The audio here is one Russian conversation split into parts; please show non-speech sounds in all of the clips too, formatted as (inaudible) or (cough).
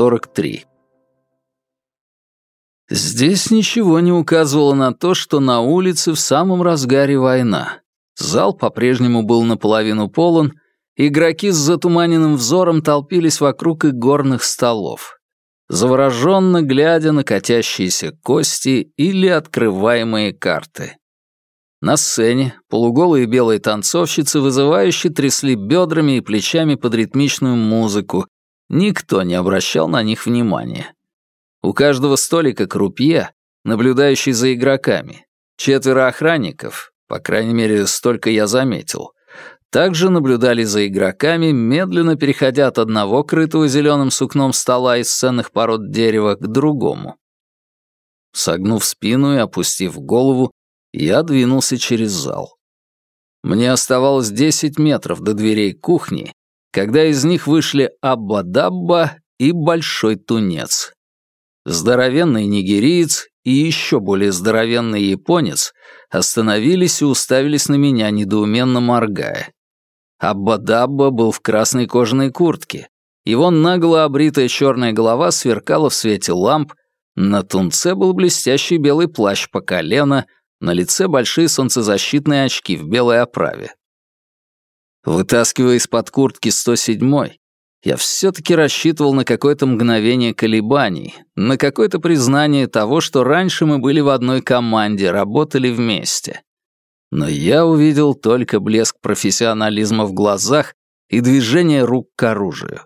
43. Здесь ничего не указывало на то, что на улице в самом разгаре война. Зал по-прежнему был наполовину полон, игроки с затуманенным взором толпились вокруг игорных столов, завороженно глядя на катящиеся кости или открываемые карты. На сцене полуголые белые танцовщицы вызывающе трясли бедрами и плечами под ритмичную музыку. Никто не обращал на них внимания. У каждого столика крупье, наблюдающий за игроками. Четверо охранников, по крайней мере, столько я заметил, также наблюдали за игроками, медленно переходя от одного крытого зеленым сукном стола из ценных пород дерева к другому. Согнув спину и опустив голову, я двинулся через зал. Мне оставалось 10 метров до дверей кухни, когда из них вышли Абба-Дабба и Большой Тунец. Здоровенный нигериец и еще более здоровенный японец остановились и уставились на меня, недоуменно моргая. Абба-Дабба был в красной кожаной куртке. Его нагло обритая черная голова сверкала в свете ламп, на тунце был блестящий белый плащ по колено — на лице большие солнцезащитные очки в белой оправе. Вытаскивая из-под куртки 107-й, я все-таки рассчитывал на какое-то мгновение колебаний, на какое-то признание того, что раньше мы были в одной команде, работали вместе. Но я увидел только блеск профессионализма в глазах и движение рук к оружию.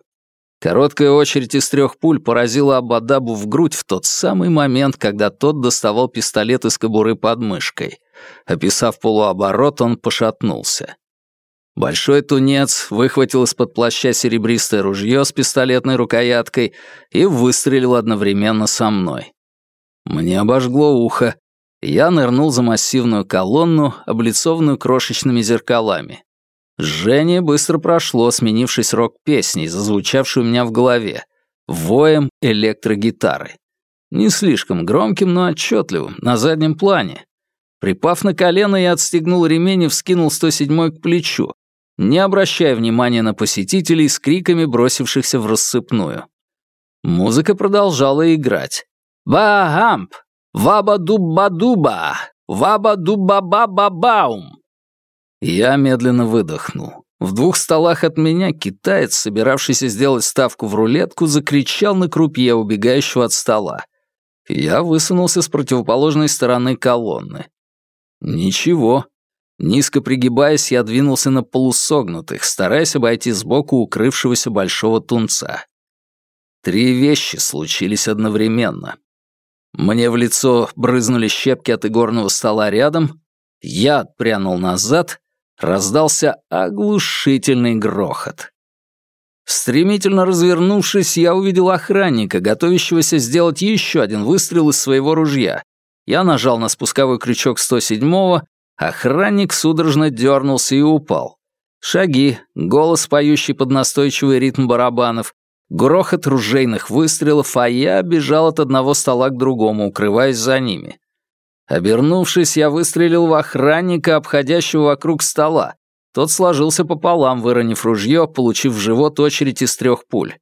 Короткая очередь из трех пуль поразила Абадабу в грудь в тот самый момент, когда тот доставал пистолет из кобуры под мышкой. Описав полуоборот, он пошатнулся. Большой тунец выхватил из-под плаща серебристое ружье с пистолетной рукояткой и выстрелил одновременно со мной. Мне обожгло ухо. Я нырнул за массивную колонну, облицованную крошечными зеркалами. Жжение быстро прошло, сменившись рок-песней, зазвучавшей у меня в голове, воем электрогитары. Не слишком громким, но отчетливым, на заднем плане. Припав на колено, я отстегнул ремень и вскинул 107 к плечу, не обращая внимания на посетителей с криками, бросившихся в рассыпную. Музыка продолжала играть. «Ба-гамп! Ваба-дуба-дуба! Ваба-дуба-ба-ба-баум!» Я медленно выдохнул. В двух столах от меня китаец, собиравшийся сделать ставку в рулетку, закричал на крупье, убегающего от стола. Я высунулся с противоположной стороны колонны. Ничего. Низко пригибаясь, я двинулся на полусогнутых, стараясь обойти сбоку укрывшегося большого тунца. Три вещи случились одновременно. Мне в лицо брызнули щепки от игорного стола рядом, я отпрянул назад, раздался оглушительный грохот. Стремительно развернувшись, я увидел охранника, готовящегося сделать еще один выстрел из своего ружья. Я нажал на спусковой крючок 107-го, охранник судорожно дернулся и упал. Шаги, голос, поющий под настойчивый ритм барабанов, грохот ружейных выстрелов, а я бежал от одного стола к другому, укрываясь за ними. Обернувшись, я выстрелил в охранника, обходящего вокруг стола. Тот сложился пополам, выронив ружье, получив в живот очередь из трех пуль.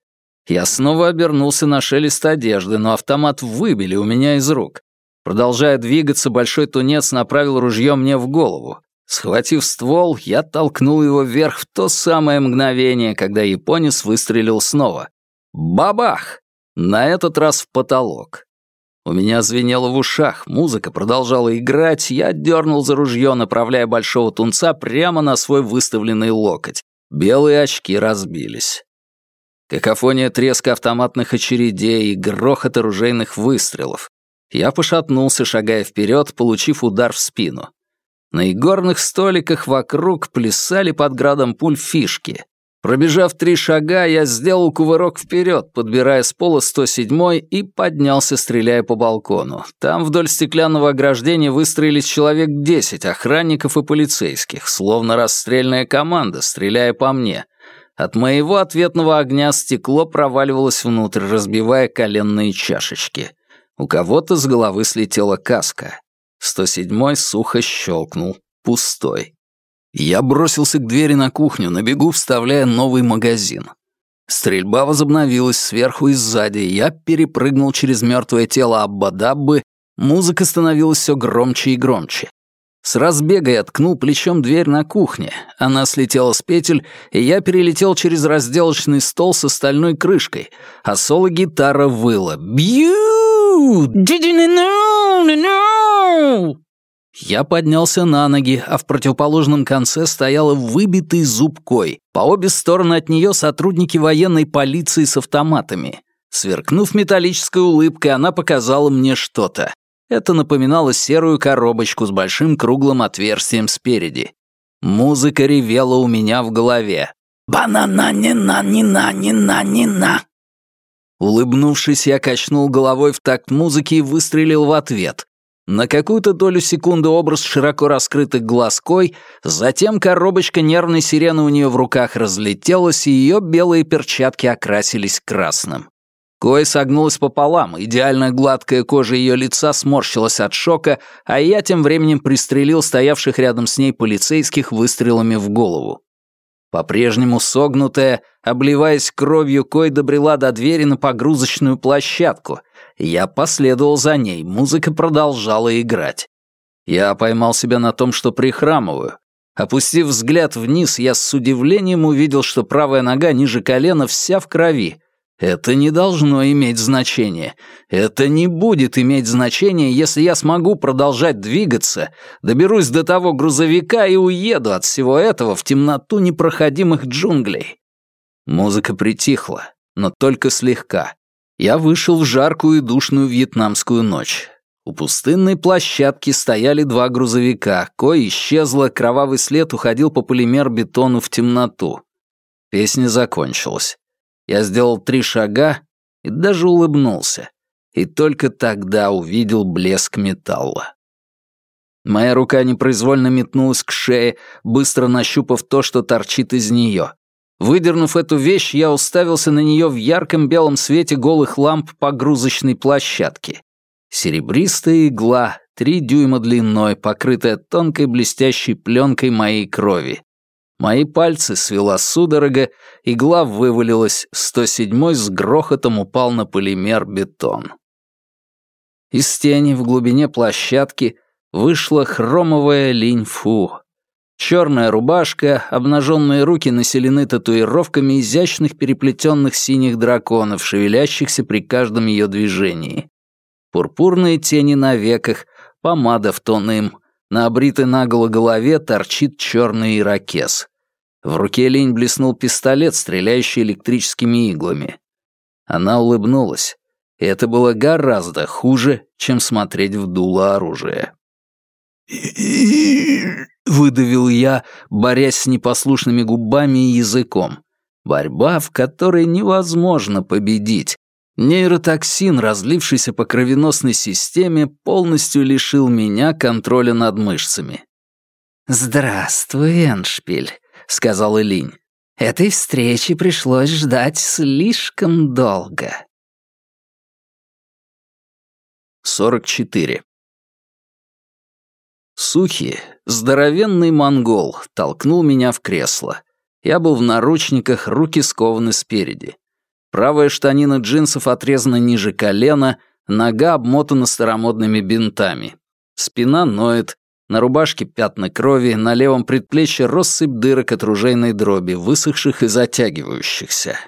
Я снова обернулся на шелест одежды, но автомат выбили у меня из рук. Продолжая двигаться, большой тунец направил ружье мне в голову. Схватив ствол, я толкнул его вверх в то самое мгновение, когда японец выстрелил снова. Бабах! На этот раз в потолок. У меня звенело в ушах, музыка продолжала играть, я дернул за ружье, направляя большого тунца прямо на свой выставленный локоть. Белые очки разбились. Какофония треска автоматных очередей и грохот оружейных выстрелов. Я пошатнулся, шагая вперед, получив удар в спину. На игорных столиках вокруг плясали под градом пуль фишки. Пробежав три шага, я сделал кувырок вперед, подбирая с пола 107 и поднялся, стреляя по балкону. Там вдоль стеклянного ограждения выстроились человек 10 охранников и полицейских, словно расстрельная команда, стреляя по мне. От моего ответного огня стекло проваливалось внутрь, разбивая коленные чашечки. У кого-то с головы слетела каска. 107 сухо щелкнул. Пустой. Я бросился к двери на кухню, на бегу вставляя новый магазин. Стрельба возобновилась сверху и сзади, я перепрыгнул через мертвое тело Аббадаббы, музыка становилась все громче и громче. С разбега я ткнул плечом дверь на кухне. Она слетела с петель, и я перелетел через разделочный стол с стальной крышкой, а соло-гитара выла. «Бью! Я поднялся на ноги, а в противоположном конце стояла выбитый зубкой. По обе стороны от нее сотрудники военной полиции с автоматами. Сверкнув металлической улыбкой, она показала мне что-то. Это напоминало серую коробочку с большим круглым отверстием спереди. Музыка ревела у меня в голове. «Банана-нина-нина-нина-нина!» Улыбнувшись, я качнул головой в такт музыки и выстрелил в ответ. На какую-то долю секунды образ широко раскрытых глаз Кой, затем коробочка нервной сирены у нее в руках разлетелась, и ее белые перчатки окрасились красным. Кой согнулась пополам, идеально гладкая кожа ее лица сморщилась от шока, а я тем временем пристрелил стоявших рядом с ней полицейских выстрелами в голову. По-прежнему согнутая, обливаясь кровью, Кой добрела до двери на погрузочную площадку — я последовал за ней, музыка продолжала играть. Я поймал себя на том, что прихрамываю. Опустив взгляд вниз, я с удивлением увидел, что правая нога ниже колена вся в крови. Это не должно иметь значения. Это не будет иметь значения, если я смогу продолжать двигаться, доберусь до того грузовика и уеду от всего этого в темноту непроходимых джунглей. Музыка притихла, но только слегка я вышел в жаркую и душную вьетнамскую ночь. У пустынной площадки стояли два грузовика, кое исчезло, кровавый след уходил по полимер-бетону в темноту. Песня закончилась. Я сделал три шага и даже улыбнулся. И только тогда увидел блеск металла. Моя рука непроизвольно метнулась к шее, быстро нащупав то, что торчит из нее. Выдернув эту вещь, я уставился на нее в ярком белом свете голых ламп погрузочной площадки. Серебристая игла, три дюйма длиной, покрытая тонкой блестящей пленкой моей крови. Мои пальцы свела судорога, игла вывалилась, 107-й с грохотом упал на полимер бетон. Из тени в глубине площадки вышла хромовая линь-фу, Черная рубашка, обнаженные руки населены татуировками изящных переплетенных синих драконов, шевелящихся при каждом ее движении. Пурпурные тени на веках, помада в тон им, на обритой наголо голове торчит черный ирокез. В руке Линь блеснул пистолет, стреляющий электрическими иглами. Она улыбнулась, это было гораздо хуже, чем смотреть в дуло оружия. Выдавил я, борясь с непослушными губами и языком. Борьба, в которой невозможно победить. Нейротоксин, разлившийся по кровеносной системе, полностью лишил меня контроля над мышцами. «Здравствуй, Эншпиль», — сказал Элинь. «Этой встречи пришлось ждать слишком долго». 44. Сухи, здоровенный монгол, толкнул меня в кресло. Я был в наручниках, руки скованы спереди. Правая штанина джинсов отрезана ниже колена, нога обмотана старомодными бинтами. Спина ноет, на рубашке пятна крови, на левом предплечье россыпь дырок от ружейной дроби, высохших и затягивающихся.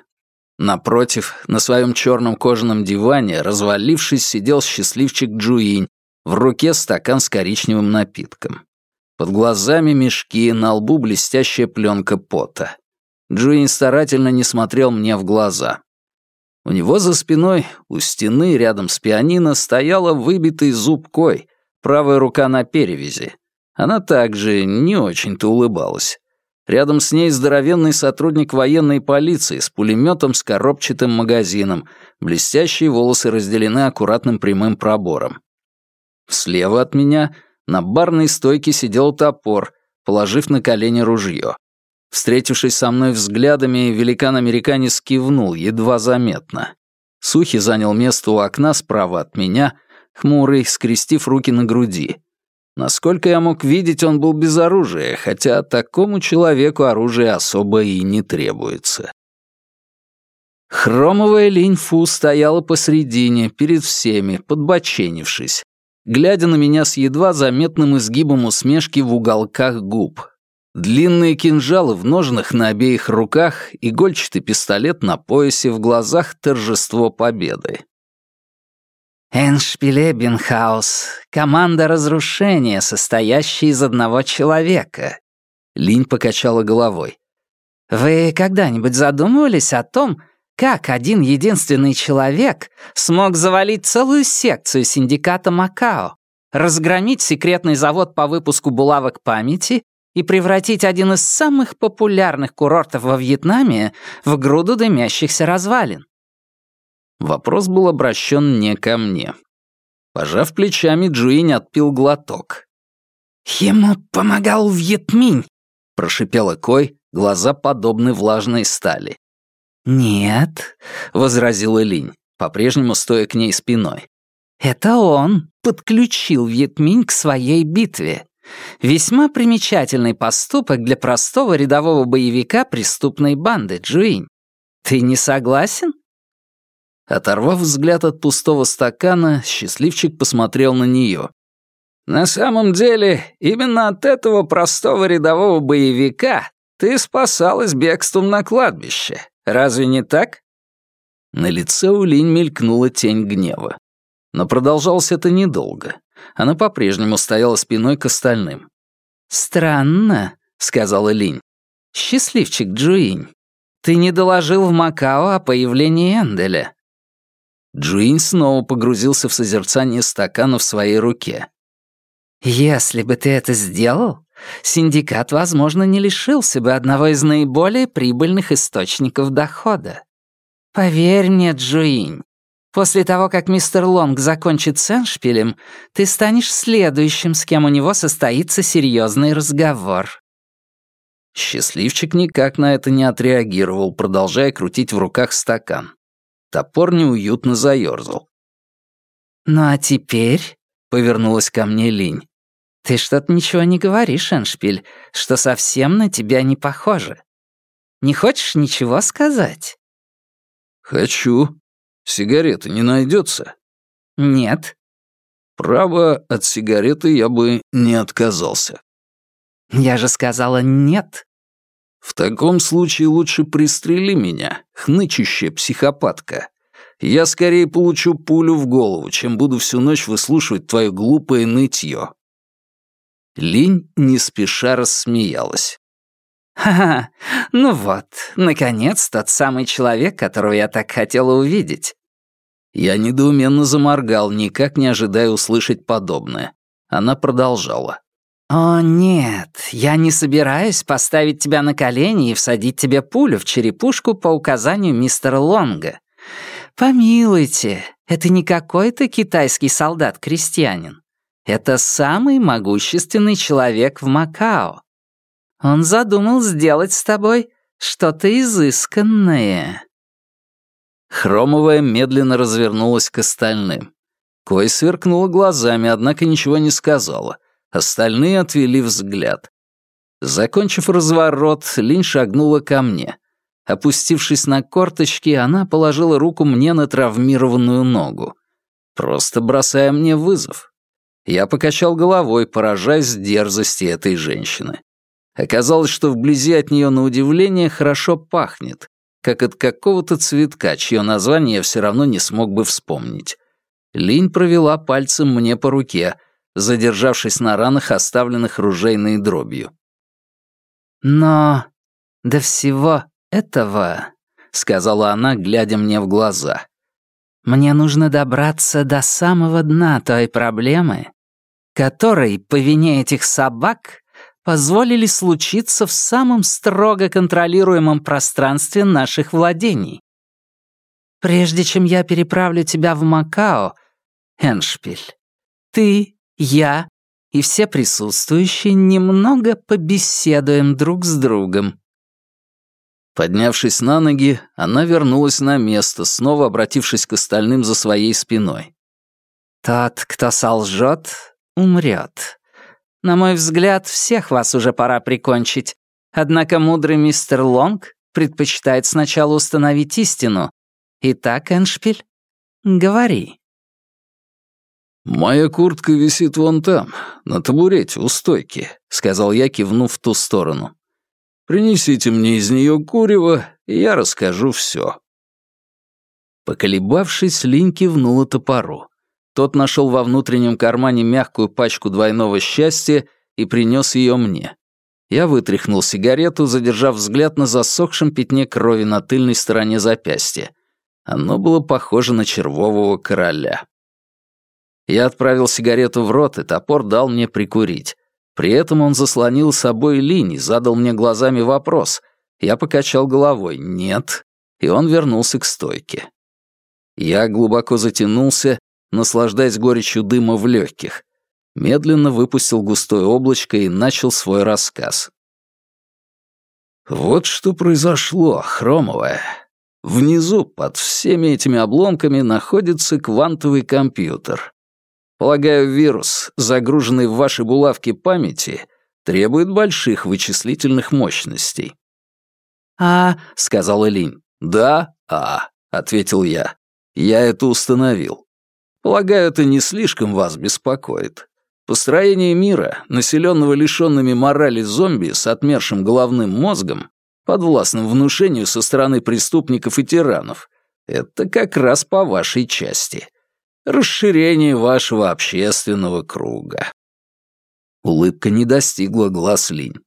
Напротив, на своем черном кожаном диване, развалившись, сидел счастливчик Джуинь, в руке стакан с коричневым напитком. Под глазами мешки, на лбу блестящая пленка пота. Джуин старательно не смотрел мне в глаза. У него за спиной, у стены, рядом с пианино, стояла выбитый зуб кой, правая рука на перевязи. Она также не очень-то улыбалась. Рядом с ней здоровенный сотрудник военной полиции с пулеметом с коробчатым магазином, блестящие волосы разделены аккуратным прямым пробором. Слева от меня на барной стойке сидел топор, положив на колени ружье. Встретившись со мной взглядами, великан-американец кивнул, едва заметно. Сухи занял место у окна справа от меня, хмурый, скрестив руки на груди. Насколько я мог видеть, он был без оружия, хотя такому человеку оружие особо и не требуется. Хромовая линь-фу стояла посредине, перед всеми, подбоченившись, глядя на меня с едва заметным изгибом усмешки в уголках губ. Длинные кинжалы в ножнах на обеих руках, игольчатый пистолет на поясе, в глазах торжество победы. «Эншпилебенхаус — команда разрушения, состоящая из одного человека». Линь покачала головой. «Вы когда-нибудь задумывались о том, как один единственный человек смог завалить целую секцию синдиката Макао, разгромить секретный завод по выпуску булавок памяти и превратить один из самых популярных курортов во Вьетнаме в груду дымящихся развалин? Вопрос был обращен не ко мне. Пожав плечами, Джуинь отпил глоток. «Ему помогал Вьетминь», — прошипела Кой, глаза подобны влажной стали. «Нет», — возразила Линь, по-прежнему стоя к ней спиной. «Это он подключил Вьетминь к своей битве. Весьма примечательный поступок для простого рядового боевика преступной банды, Джуинь. Ты не согласен?» Оторвав взгляд от пустого стакана, счастливчик посмотрел на нее. «На самом деле, именно от этого простого рядового боевика ты спасалась бегством на кладбище. Разве не так?» На лице у Линь мелькнула тень гнева. Но продолжалось это недолго. Она по-прежнему стояла спиной к остальным. «Странно», — сказала Линь. «Счастливчик Джуинь, ты не доложил в Макао о появлении Энделя. Джуинь снова погрузился в созерцание стакана в своей руке. «Если бы ты это сделал, синдикат, возможно, не лишился бы одного из наиболее прибыльных источников дохода. Поверь мне, Джуинь, после того, как мистер Лонг закончит с Эншпилем, ты станешь следующим, с кем у него состоится серьезный разговор». Счастливчик никак на это не отреагировал, продолжая крутить в руках стакан. Топор неуютно заёрзал. «Ну а теперь», — повернулась ко мне Линь, «ты что-то ничего не говоришь, Эншпиль, что совсем на тебя не похоже. Не хочешь ничего сказать?» «Хочу. Сигареты не найдется?» «Нет». «Право, от сигареты я бы не отказался». «Я же сказала нет». В таком случае лучше пристрели меня, хнычущая психопатка. Я скорее получу пулю в голову, чем буду всю ночь выслушивать твое глупое нытье. Линь не спеша рассмеялась. «Ха-ха, ну вот, наконец, тот самый человек, которого я так хотела увидеть». Я недоуменно заморгал, никак не ожидая услышать подобное. Она продолжала. «О, нет, я не собираюсь поставить тебя на колени и всадить тебе пулю в черепушку по указанию мистера Лонга. Помилуйте, это не какой-то китайский солдат-крестьянин. Это самый могущественный человек в Макао. Он задумал сделать с тобой что-то изысканное». Хромовая медленно развернулась к остальным. Кой сверкнула глазами, однако ничего не сказала. Остальные отвели взгляд. Закончив разворот, Линь шагнула ко мне. Опустившись на корточки, она положила руку мне на травмированную ногу. Просто бросая мне вызов. Я покачал головой, поражаясь дерзости этой женщины. Оказалось, что вблизи от нее на удивление хорошо пахнет, как от какого-то цветка, чье название я все равно не смог бы вспомнить. Линь провела пальцем мне по руке, задержавшись на ранах, оставленных ружейной дробью. «Но до всего этого», — сказала она, глядя мне в глаза, «мне нужно добраться до самого дна той проблемы, которой, по вине этих собак, позволили случиться в самом строго контролируемом пространстве наших владений. Прежде чем я переправлю тебя в Макао, Эншпиль, ты я и все присутствующие немного побеседуем друг с другом». Поднявшись на ноги, она вернулась на место, снова обратившись к остальным за своей спиной. «Тот, кто солжет, умрет. На мой взгляд, всех вас уже пора прикончить. Однако мудрый мистер Лонг предпочитает сначала установить истину, Итак, Эншпиль, говори». «Моя куртка висит вон там, на табурете у стойки», — сказал я, кивнув в ту сторону. «Принесите мне из нее курево, и я расскажу все». Поколебавшись, Линь кивнула топору. Тот нашел во внутреннем кармане мягкую пачку двойного счастья и принес ее мне. Я вытряхнул сигарету, задержав взгляд на засохшем пятне крови на тыльной стороне запястья. Оно было похоже на червового короля. Я отправил сигарету в рот, и топор дал мне прикурить. При этом он заслонил собой линии, задал мне глазами вопрос. Я покачал головой «нет», и он вернулся к стойке. Я глубоко затянулся, наслаждаясь горечью дыма в легких. Медленно выпустил густое облачко и начал свой рассказ. «Вот что произошло, Хромовая. Внизу, под всеми этими обломками, находится квантовый компьютер. Полагаю, вирус, загруженный в ваши булавки памяти, требует больших вычислительных мощностей». «А...» — сказала Линь. «Да, а...» — ответил я. «Я это установил. Полагаю, это не слишком вас беспокоит. Построение мира, населенного лишенными морали зомби с отмершим головным мозгом, подвластным внушению со стороны преступников и тиранов, это как раз по вашей части. Расширение вашего общественного круга. Улыбка не достигла глаз Линь.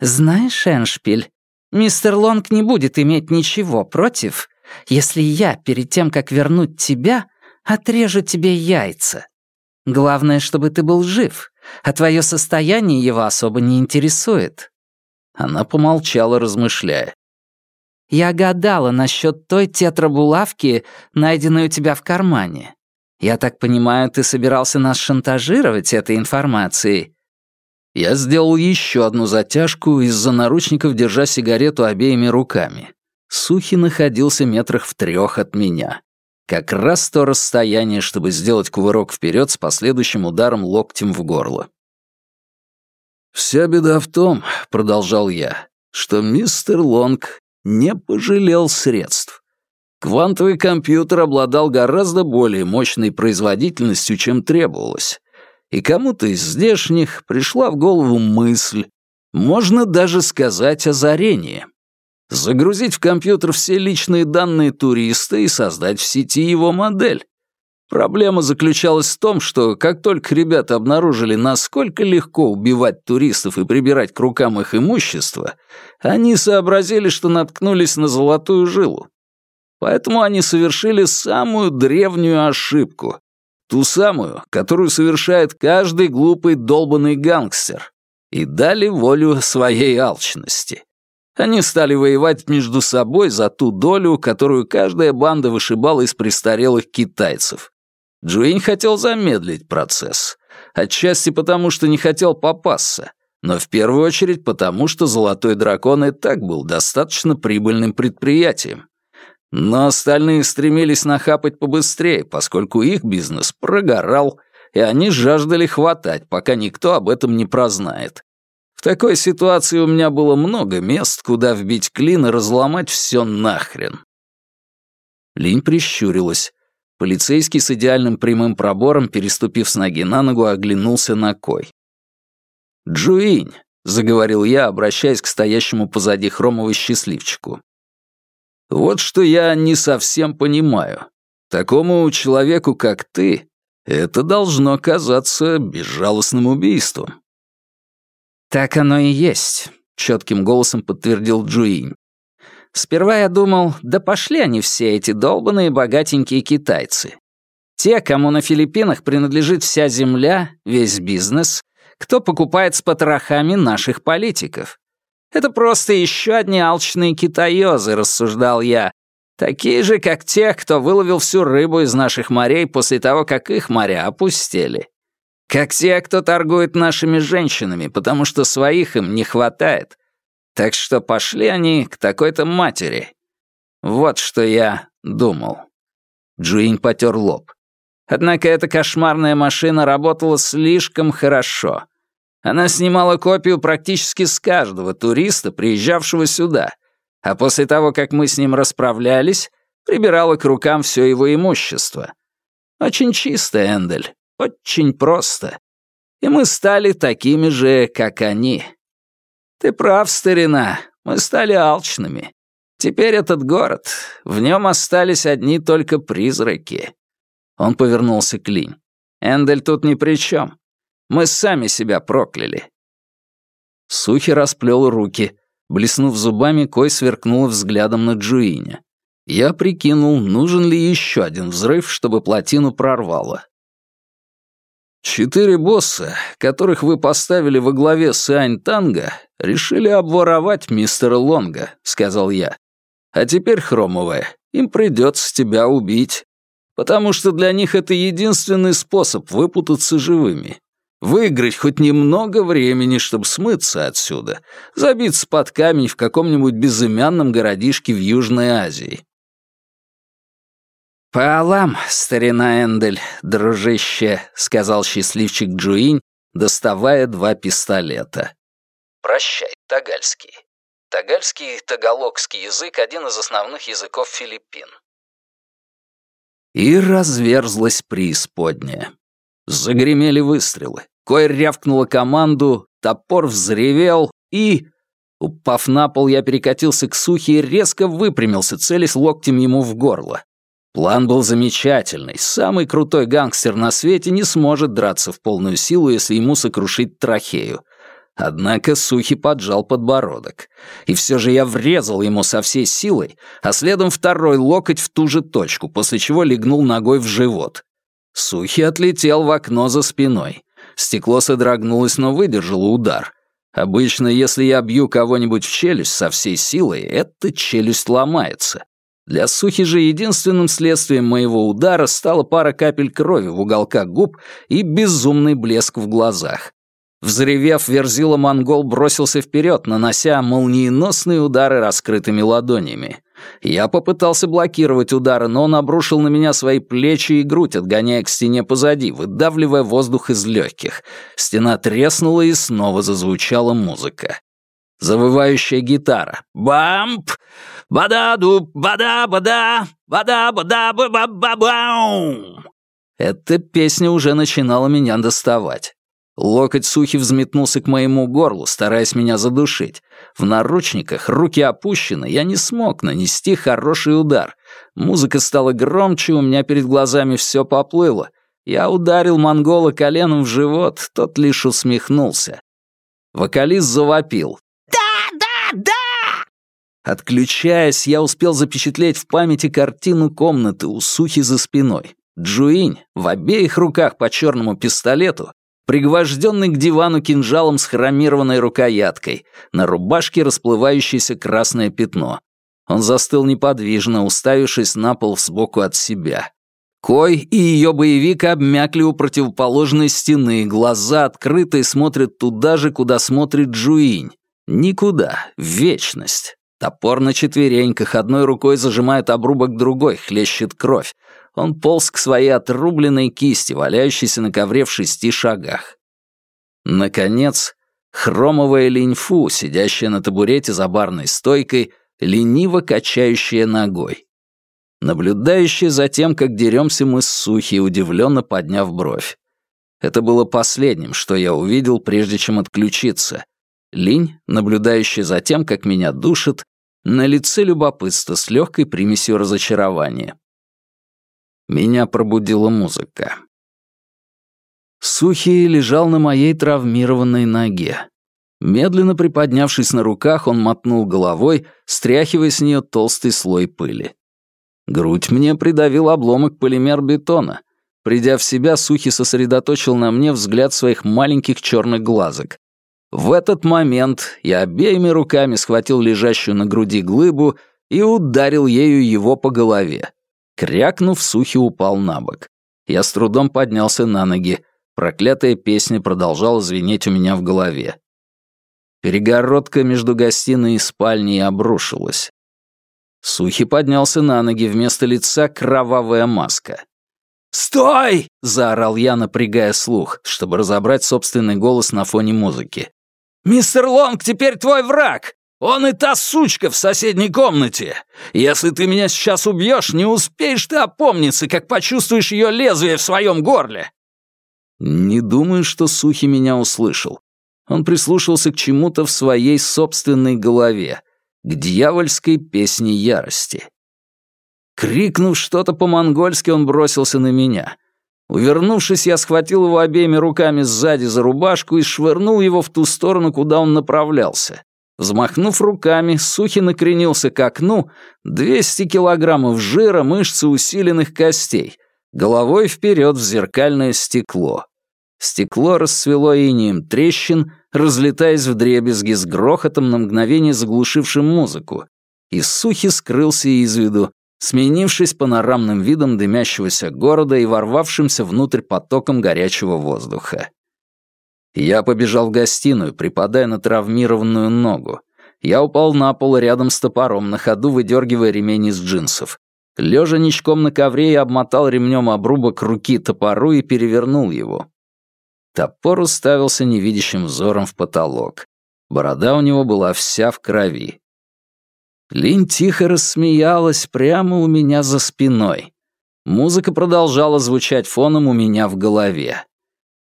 «Знаешь, Эншпиль, мистер Лонг не будет иметь ничего против, если я, перед тем, как вернуть тебя, отрежу тебе яйца. Главное, чтобы ты был жив, а твое состояние его особо не интересует. Она помолчала, размышляя. «Я гадала насчет той тетрабулавки, найденной у тебя в кармане. Я так понимаю, ты собирался нас шантажировать этой информацией?» Я сделал еще одну затяжку, из-за наручников держа сигарету обеими руками. Сухи находился метрах в трех от меня. Как раз то расстояние, чтобы сделать кувырок вперед с последующим ударом локтем в горло. «Вся беда в том, — продолжал я, — что мистер Лонг не пожалел средств. Квантовый компьютер обладал гораздо более мощной производительностью, чем требовалось. И кому-то из здешних пришла в голову мысль, можно даже сказать озарение. Загрузить в компьютер все личные данные туриста и создать в сети его модель. Проблема заключалась в том, что как только ребята обнаружили, насколько легко убивать туристов и прибирать к рукам их имущество, они сообразили, что наткнулись на золотую жилу. Поэтому они совершили самую древнюю ошибку. Ту самую, которую совершает каждый глупый долбанный гангстер. И дали волю своей алчности. Они стали воевать между собой за ту долю, которую каждая банда вышибала из престарелых китайцев. Джуинь хотел замедлить процесс. Отчасти потому, что не хотел попасться, но в первую очередь потому, что «Золотой дракон» и так был достаточно прибыльным предприятием. Но остальные стремились нахапать побыстрее, поскольку их бизнес прогорал, и они жаждали хватать, пока никто об этом не прознает. В такой ситуации у меня было много мест, куда вбить клин и разломать все нахрен. Линь прищурилась. Полицейский с идеальным прямым пробором, переступив с ноги на ногу, оглянулся на Кой. «Джуинь», — заговорил я, обращаясь к стоящему позади Хромовой счастливчику. «Вот что я не совсем понимаю. Такому человеку, как ты, это должно казаться безжалостным убийством». «Так оно и есть», — четким голосом подтвердил Джуинь. Сперва я думал, да пошли они все, эти долбанные богатенькие китайцы. Те, кому на Филиппинах принадлежит вся земля, весь бизнес, кто покупает с потрохами наших политиков. Это просто еще одни алчные китаёзы, рассуждал я. Такие же, как те, кто выловил всю рыбу из наших морей после того, как их моря опустели. Как те, кто торгует нашими женщинами, потому что своих им не хватает. Так что пошли они к такой-то матери. Вот что я думал. Джуинь потер лоб. Однако эта кошмарная машина работала слишком хорошо. Она снимала копию практически с каждого туриста, приезжавшего сюда. А после того, как мы с ним расправлялись, прибирала к рукам все его имущество. Очень чисто, Эндель, очень просто. И мы стали такими же, как они. Ты прав, старина, мы стали алчными. Теперь этот город, в нем остались одни только призраки. Он повернулся к Линь. Эндель тут ни при чем. Мы сами себя прокляли. Сухи расплел руки. Блеснув зубами, Кой сверкнул взглядом на Джуиня. Я прикинул, нужен ли еще один взрыв, чтобы плотину прорвало. Четыре босса, которых вы поставили во главе Сань Танга, решили обворовать мистера Лонга, сказал я. А теперь, Хромовая, им придется тебя убить, потому что для них это единственный способ выпутаться живыми. Выиграть хоть немного времени, чтобы смыться отсюда, забиться под камень в каком-нибудь безымянном городишке в Южной Азии. «По алам, старина Эндель, дружище», — сказал счастливчик Джуинь, доставая два пистолета. «Прощай, тагальский». Тагальский тагалогский язык — один из основных языков Филиппин. И разверзлась преисподняя. Загремели выстрелы. Кой рявкнула команду, топор взревел и... Упав на пол, я перекатился к Сухе и резко выпрямился, целясь локтем ему в горло. План был замечательный. Самый крутой гангстер на свете не сможет драться в полную силу, если ему сокрушить трахею. Однако Сухи поджал подбородок. И все же я врезал ему со всей силой, а следом второй локоть в ту же точку, после чего легнул ногой в живот. Сухи отлетел в окно за спиной. Стекло содрогнулось, но выдержало удар. Обычно, если я бью кого-нибудь в челюсть со всей силой, эта челюсть ломается. Для Сухи же единственным следствием моего удара стала пара капель крови в уголках губ и безумный блеск в глазах. Взревев, верзила монгол бросился вперед, нанося молниеносные удары раскрытыми ладонями. Я попытался блокировать удары, но он обрушил на меня свои плечи и грудь, отгоняя к стене позади, выдавливая воздух из легких. Стена треснула и снова зазвучала музыка. Завывающая гитара. Бамп! Бада-ду, бада-бада, бада-бада-ба-ба-ба-бау! Эта песня уже начинала меня доставать. Локоть Сухи взметнулся к моему горлу, стараясь меня задушить. В наручниках, руки опущены, я не смог нанести хороший удар. Музыка стала громче, у меня перед глазами все поплыло. Я ударил монгола коленом в живот, тот лишь усмехнулся. Вокалист завопил. Отключаясь, я успел запечатлеть в памяти картину комнаты у Сухи за спиной. Джуинь, в обеих руках по черному пистолету, пригвожденный к дивану кинжалом с хромированной рукояткой, на рубашке расплывающееся красное пятно. Он застыл неподвижно, уставившись на пол сбоку от себя. Кой и ее боевик обмякли у противоположной стены, глаза открытые смотрят туда же, куда смотрит Джуинь. Никуда, в вечность. Топор на четвереньках, одной рукой зажимает обрубок другой, хлещет кровь. Он полз к своей отрубленной кисти, валяющейся на ковре в шести шагах. Наконец, хромовая линьфу, сидящая на табурете за барной стойкой, лениво качающая ногой. Наблюдающая за тем, как деремся мы с Сухи, удивленно подняв бровь. Это было последним, что я увидел, прежде чем отключиться. Линь, наблюдающая за тем, как меня душит, на лице любопытства с легкой примесью разочарования. Меня пробудила музыка. Сухий лежал на моей травмированной ноге. Медленно приподнявшись на руках, он мотнул головой, стряхивая с нее толстый слой пыли. Грудь мне придавил обломок полимер-бетона. Придя в себя, Сухий сосредоточил на мне взгляд своих маленьких черных глазок. В этот момент я обеими руками схватил лежащую на груди глыбу и ударил ею его по голове. Крякнув, Сухи упал на бок. Я с трудом поднялся на ноги. Проклятая песня продолжала звенеть у меня в голове. Перегородка между гостиной и спальней обрушилась. Сухи поднялся на ноги, вместо лица кровавая маска. «Стой!» — заорал я, напрягая слух, чтобы разобрать собственный голос на фоне музыки. «Мистер Лонг теперь твой враг! Он и та сучка в соседней комнате. Если ты меня сейчас убьешь, не успеешь ты опомниться, как почувствуешь ее лезвие в своем горле». Не думаю, что Сухи меня услышал. Он прислушался к чему-то в своей собственной голове, к дьявольской песне ярости. Крикнув что-то по-монгольски, он бросился на меня. Увернувшись, я схватил его обеими руками сзади за рубашку и швырнул его в ту сторону, куда он направлялся. Взмахнув руками, Сухи накренился к окну, 200 килограммов жира, мышцы усиленных костей, головой вперед в зеркальное стекло. Стекло расцвело инием трещин, разлетаясь в дребезги с грохотом на мгновение заглушившим музыку, и Сухи скрылся из виду, сменившись панорамным видом дымящегося города и ворвавшимся внутрь потоком горячего воздуха. Я побежал в гостиную, припадая на травмированную ногу. Я упал на пол рядом с топором, на ходу выдергивая ремень из джинсов. Лежа ничком на ковре, я обмотал ремнем обрубок руки топору и перевернул его. Топор уставился невидящим взором в потолок. Борода у него была вся в крови. Линь тихо рассмеялась прямо у меня за спиной. Музыка продолжала звучать фоном у меня в голове.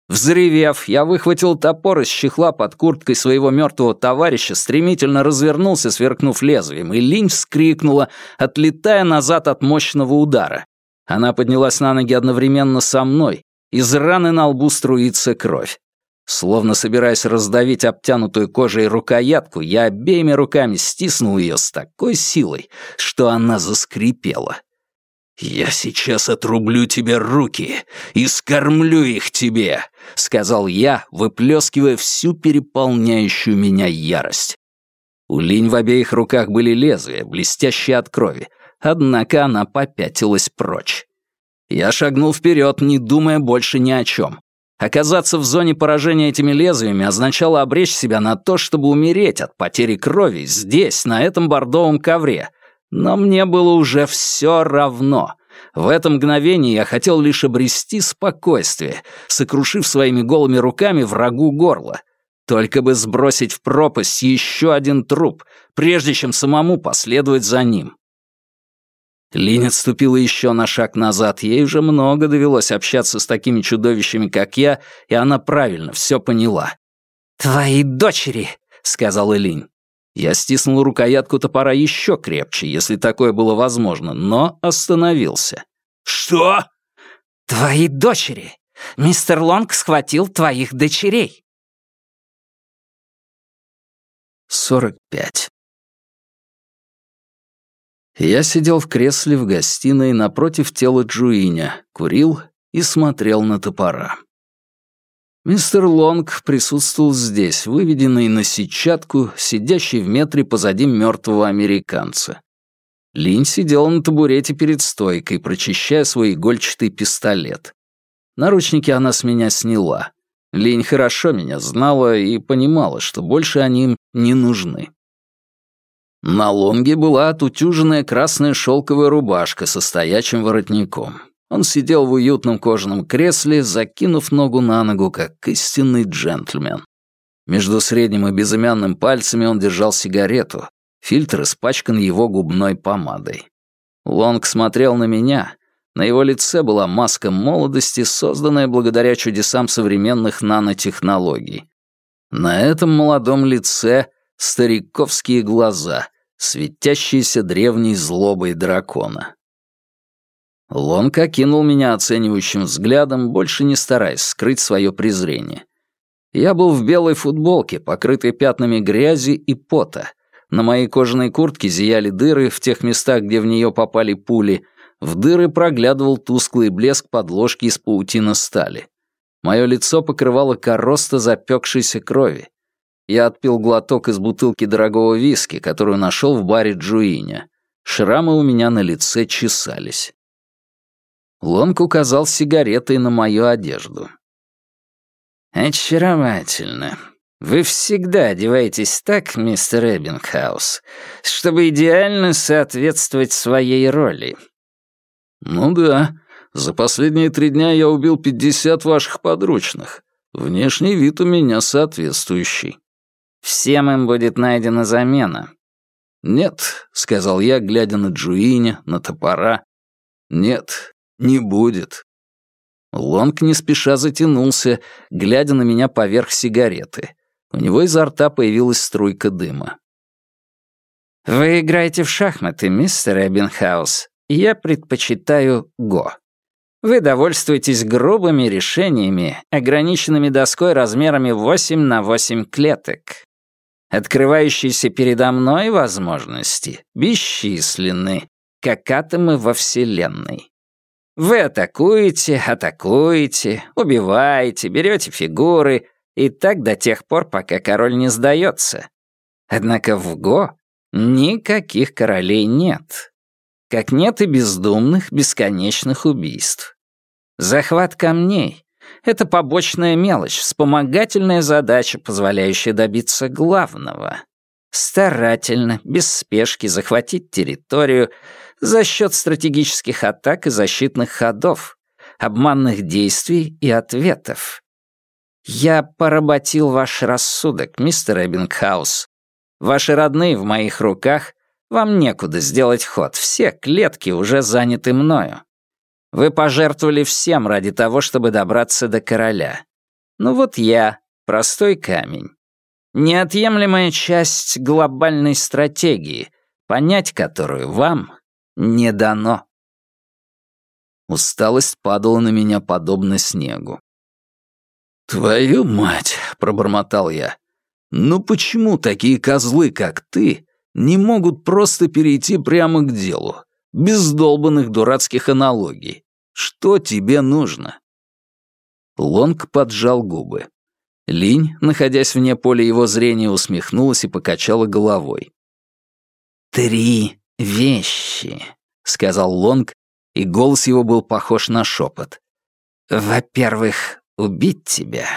Взревев, я выхватил топор из чехла под курткой своего мертвого товарища, стремительно развернулся, сверкнув лезвием, и Линь вскрикнула, отлетая назад от мощного удара. Она поднялась на ноги одновременно со мной. Из раны на лбу струится кровь. Словно собираясь раздавить обтянутую кожей рукоятку, я обеими руками стиснул ее с такой силой, что она заскрипела. «Я сейчас отрублю тебе руки и скормлю их тебе», — сказал я, выплескивая всю переполняющую меня ярость. У Линь в обеих руках были лезвия, блестящие от крови, однако она попятилась прочь. Я шагнул вперед, не думая больше ни о чем. Оказаться в зоне поражения этими лезвиями означало обречь себя на то, чтобы умереть от потери крови здесь, на этом бордовом ковре, но мне было уже все равно. В это мгновение я хотел лишь обрести спокойствие, сокрушив своими голыми руками врагу горло. Только бы сбросить в пропасть еще один труп, прежде чем самому последовать за ним. Линь отступила еще на шаг назад. Ей уже много довелось общаться с такими чудовищами, как я, и она правильно все поняла. «Твои дочери!» — сказала Линь. Я стиснул рукоятку топора еще крепче, если такое было возможно, но остановился. «Что?» «Твои дочери! Мистер Лонг схватил твоих дочерей!» Сорок пять. Я сидел в кресле в гостиной напротив тела Джуиня, курил и смотрел на топора. Мистер Лонг присутствовал здесь, выведенный на сетчатку, сидящий в метре позади мертвого американца. Линь сидела на табурете перед стойкой, прочищая свой игольчатый пистолет. Наручники она с меня сняла. Линь хорошо меня знала и понимала, что больше они им не нужны. На лонге была отутюженная красная шелковая рубашка со стоячим воротником. Он сидел в уютном кожаном кресле, закинув ногу на ногу, как истинный джентльмен. Между средним и безымянным пальцами он держал сигарету. Фильтр испачкан его губной помадой. Лонг смотрел на меня. На его лице была маска молодости, созданная благодаря чудесам современных нанотехнологий. На этом молодом лице стариковские глаза, светящиеся древней злобой дракона. Лонг окинул меня оценивающим взглядом, больше не стараясь скрыть свое презрение. Я был в белой футболке, покрытой пятнами грязи и пота. На моей кожаной куртке зияли дыры в тех местах, где в нее попали пули. В дыры проглядывал тусклый блеск подложки из паутины стали. Мое лицо покрывало короста запекшейся крови. Я отпил глоток из бутылки дорогого виски, которую нашел в баре Джуиня. Шрамы у меня на лице чесались. Лонг указал сигаретой на мою одежду. «Очаровательно. Вы всегда одеваетесь так, мистер Эббингхаус, чтобы идеально соответствовать своей роли». «Ну да. За последние три дня я убил пятьдесят ваших подручных. Внешний вид у меня соответствующий». Всем им будет найдена замена. «Нет», — сказал я, глядя на Джуиня, на топора. «Нет, не будет». Лонг не спеша затянулся, глядя на меня поверх сигареты. У него изо рта появилась струйка дыма. «Вы играете в шахматы, мистер Эббинхаус. Я предпочитаю го. Вы довольствуетесь грубыми решениями, ограниченными доской размерами 8 на 8 клеток. Открывающиеся передо мной возможности бесчисленны, как атомы во Вселенной. Вы атакуете, атакуете, убиваете, берете фигуры, и так до тех пор, пока король не сдается. Однако в Го никаких королей нет. Как нет и бездумных, бесконечных убийств. Захват камней — это побочная мелочь, вспомогательная задача, позволяющая добиться главного. Старательно, без спешки захватить территорию — за счет стратегических атак и защитных ходов, обманных действий и ответов. Я поработил ваш рассудок, мистер Эббингхаус. Ваши родные в моих руках, вам некуда сделать ход, все клетки уже заняты мною. Вы пожертвовали всем ради того, чтобы добраться до короля. Ну вот я, простой камень. Неотъемлемая часть глобальной стратегии, понять которую вам не дано. Усталость падала на меня подобно снегу. «Твою мать!» — пробормотал я. «Ну почему такие козлы, как ты, не могут просто перейти прямо к делу, без долбанных дурацких аналогий? Что тебе нужно?» Лонг поджал губы. Линь, находясь вне поля его зрения, усмехнулась и покачала головой. «Три вещи», — сказал Лонг, и голос его был похож на шепот. «Во-первых, убить тебя.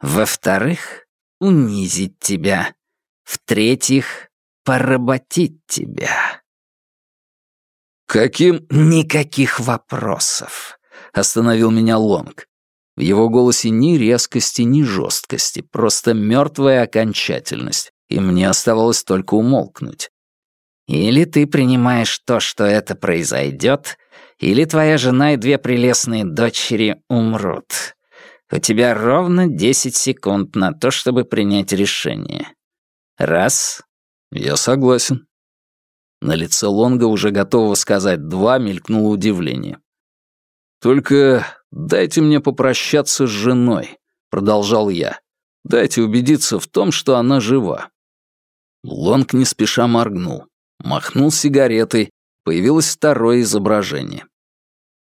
Во-вторых, унизить тебя. В-третьих, поработить тебя». «Каким...» «Никаких вопросов», — остановил меня Лонг. В его голосе ни резкости, ни жесткости, просто мертвая окончательность, и мне оставалось только умолкнуть. Или ты принимаешь то, что это произойдет, или твоя жена и две прелестные дочери умрут. У тебя ровно 10 секунд на то, чтобы принять решение. Раз. Я согласен. На лице Лонга, уже готового сказать «два», мелькнуло удивление. «Только дайте мне попрощаться с женой», — продолжал я. «Дайте убедиться в том, что она жива». Лонг не спеша моргнул. Махнул сигаретой, появилось второе изображение.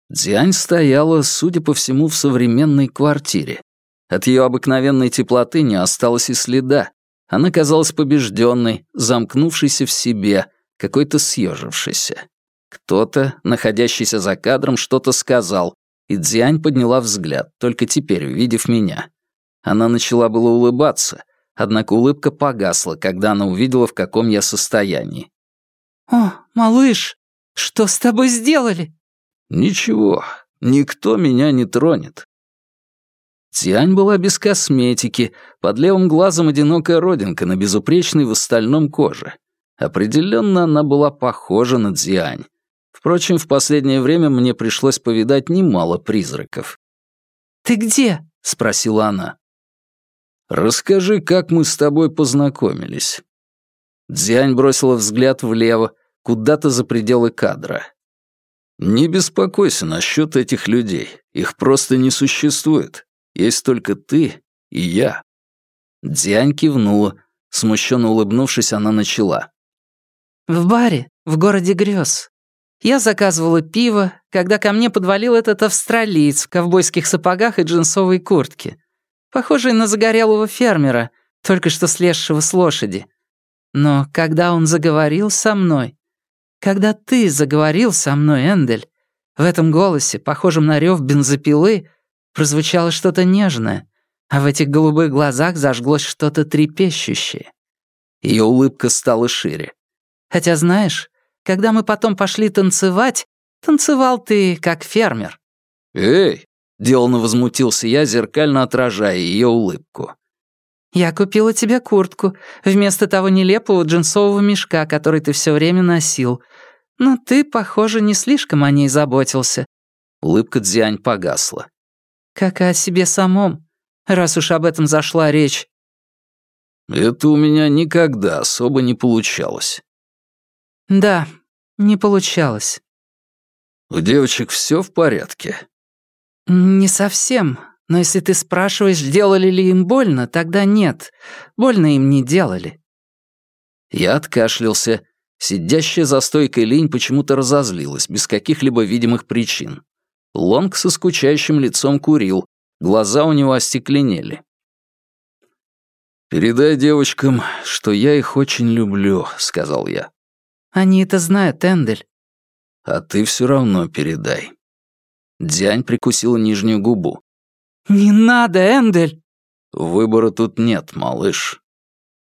Дзянь стояла, судя по всему, в современной квартире. От ее обыкновенной теплоты не осталось и следа. Она казалась побежденной, замкнувшейся в себе, какой-то съежившейся. Кто-то, находящийся за кадром, что-то сказал, и Дзянь подняла взгляд, только теперь увидев меня. Она начала было улыбаться, однако улыбка погасла, когда она увидела, в каком я состоянии. «О, малыш, что с тобой сделали?» «Ничего, никто меня не тронет». Тянь была без косметики, под левым глазом одинокая родинка на безупречной в остальном коже. Определенно она была похожа на Дзянь. Впрочем, в последнее время мне пришлось повидать немало призраков. «Ты где?» — спросила она. «Расскажи, как мы с тобой познакомились». Дзянь бросила взгляд влево, куда-то за пределы кадра. «Не беспокойся насчет этих людей. Их просто не существует. Есть только ты и я». Дзянь кивнула. Смущенно улыбнувшись, она начала. «В баре, в городе грез. Я заказывала пиво, когда ко мне подвалил этот австралиец в ковбойских сапогах и джинсовой куртке. Похожий на загорелого фермера, только что слезшего с лошади. Но когда он заговорил со мной, когда ты заговорил со мной, Эндель, в этом голосе, похожем на рев бензопилы, прозвучало что-то нежное, а в этих голубых глазах зажглось что-то трепещущее. Ее улыбка стала шире. Хотя знаешь, когда мы потом пошли танцевать, танцевал ты как фермер. «Эй!» — деланно возмутился я, зеркально отражая ее улыбку. Я купила тебе куртку, вместо того нелепого джинсового мешка, который ты все время носил. Но ты, похоже, не слишком о ней заботился». Улыбка Дзянь погасла. «Как и о себе самом, раз уж об этом зашла речь». «Это у меня никогда особо не получалось». «Да, не получалось». «У девочек все в порядке?» «Не совсем. Но если ты спрашиваешь, делали ли им больно, тогда нет. Больно им не делали». Я откашлялся. Сидящая за стойкой линь почему-то разозлилась, без каких-либо видимых причин. Лонг со скучающим лицом курил, глаза у него остекленели. «Передай девочкам, что я их очень люблю», — сказал я. «Они это знают, Эндель». «А ты все равно передай». Дзянь прикусила нижнюю губу. «Не надо, Эндель!» «Выбора тут нет, малыш».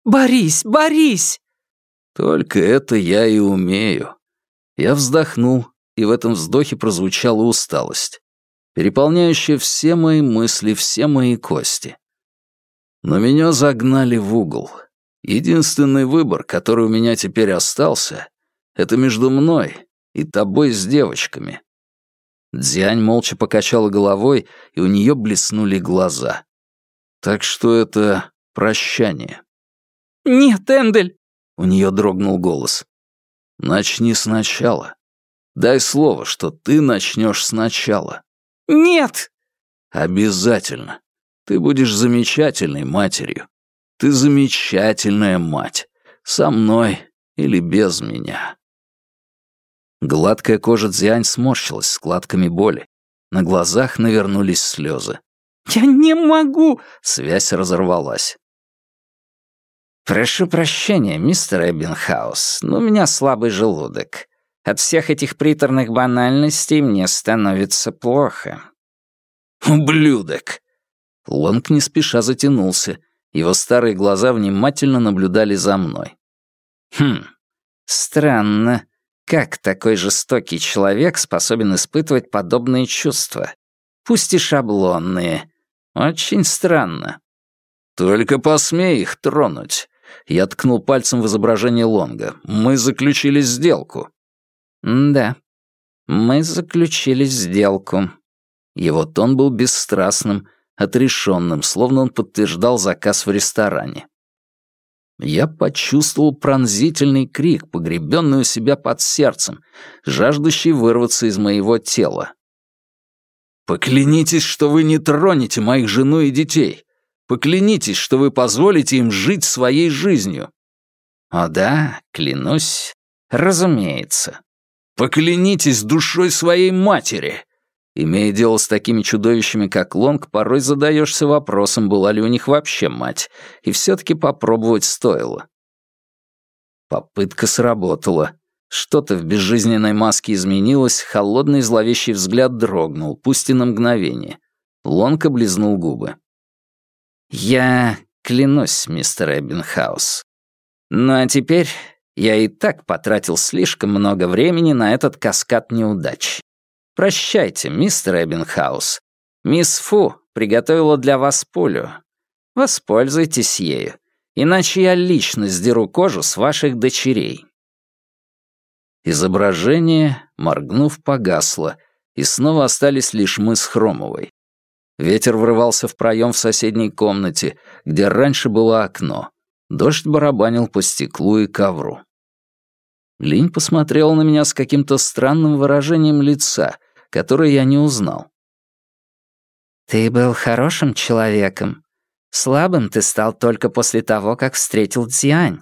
«Борись, борись!» «Только это я и умею». Я вздохнул, и в этом вздохе прозвучала усталость, переполняющая все мои мысли, все мои кости. Но меня загнали в угол. Единственный выбор, который у меня теперь остался, это между мной и тобой с девочками. Дзянь молча покачала головой, и у нее блеснули глаза. Так что это прощание. «Нет, Эндель!» — у нее дрогнул голос. «Начни сначала. Дай слово, что ты начнешь сначала». «Нет!» «Обязательно. Ты будешь замечательной матерью. Ты замечательная мать. Со мной или без меня». Гладкая кожа Дзянь сморщилась складками боли. На глазах навернулись слезы. «Я не могу!» — связь разорвалась. «Прошу прощения, мистер Эббинхаус, но у меня слабый желудок. От всех этих приторных банальностей мне становится плохо». «Ублюдок!» Лонг не спеша затянулся. Его старые глаза внимательно наблюдали за мной. «Хм, странно. Как такой жестокий человек способен испытывать подобные чувства? Пусть и шаблонные. Очень странно. «Только посмей их тронуть!» Я ткнул пальцем в изображение Лонга. «Мы заключили сделку». «Да, мы заключили сделку». Его тон был бесстрастным, отрешенным, словно он подтверждал заказ в ресторане. Я почувствовал пронзительный крик, погребенный у себя под сердцем, жаждущий вырваться из моего тела. «Поклянитесь, что вы не тронете моих жену и детей. Поклянитесь, что вы позволите им жить своей жизнью». «О да, клянусь. Разумеется». «Поклянитесь душой своей матери. Имея дело с такими чудовищами, как Лонг, порой задаешься вопросом, была ли у них вообще мать, и все-таки попробовать стоило. Попытка сработала. Что-то в безжизненной маске изменилось, холодный зловещий взгляд дрогнул, пусть и на мгновение. Лонг облизнул губы. «Я клянусь, мистер Эббинхаус. Ну а теперь я и так потратил слишком много времени на этот каскад неудач. Прощайте, мистер Эббинхаус. Мисс Фу приготовила для вас пулю. Воспользуйтесь ею, иначе я лично сдеру кожу с ваших дочерей». Изображение, моргнув, погасло, и снова остались лишь мы с Хромовой. Ветер врывался в проем в соседней комнате, где раньше было окно. Дождь барабанил по стеклу и ковру. Линь посмотрела на меня с каким-то странным выражением лица, которое я не узнал. «Ты был хорошим человеком. Слабым ты стал только после того, как встретил Дзянь.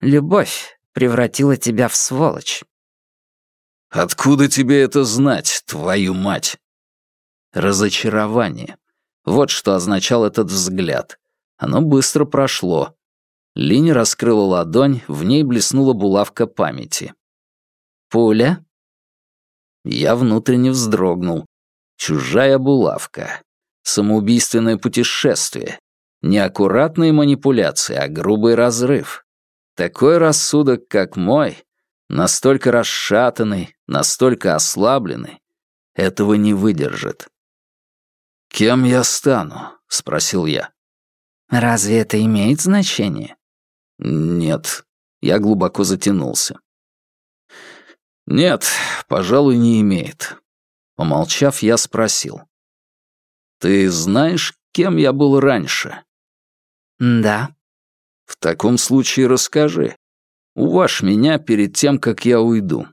Любовь превратила тебя в сволочь». «Откуда тебе это знать, твою мать?» Разочарование. Вот что означал этот взгляд. Оно быстро прошло. Линь раскрыла ладонь, в ней блеснула булавка памяти. «Пуля?» Я внутренне вздрогнул. Чужая булавка. Самоубийственное путешествие. Не аккуратные манипуляции, а грубый разрыв. Такой рассудок, как мой, настолько расшатанный, настолько ослабленный, этого не выдержит. «Кем я стану?» — спросил я. Разве это имеет значение? Нет. Я глубоко затянулся. Нет, пожалуй, не имеет. Помолчав, я спросил. Ты знаешь, кем я был раньше? Да. В таком случае расскажи. Уважь меня перед тем, как я уйду.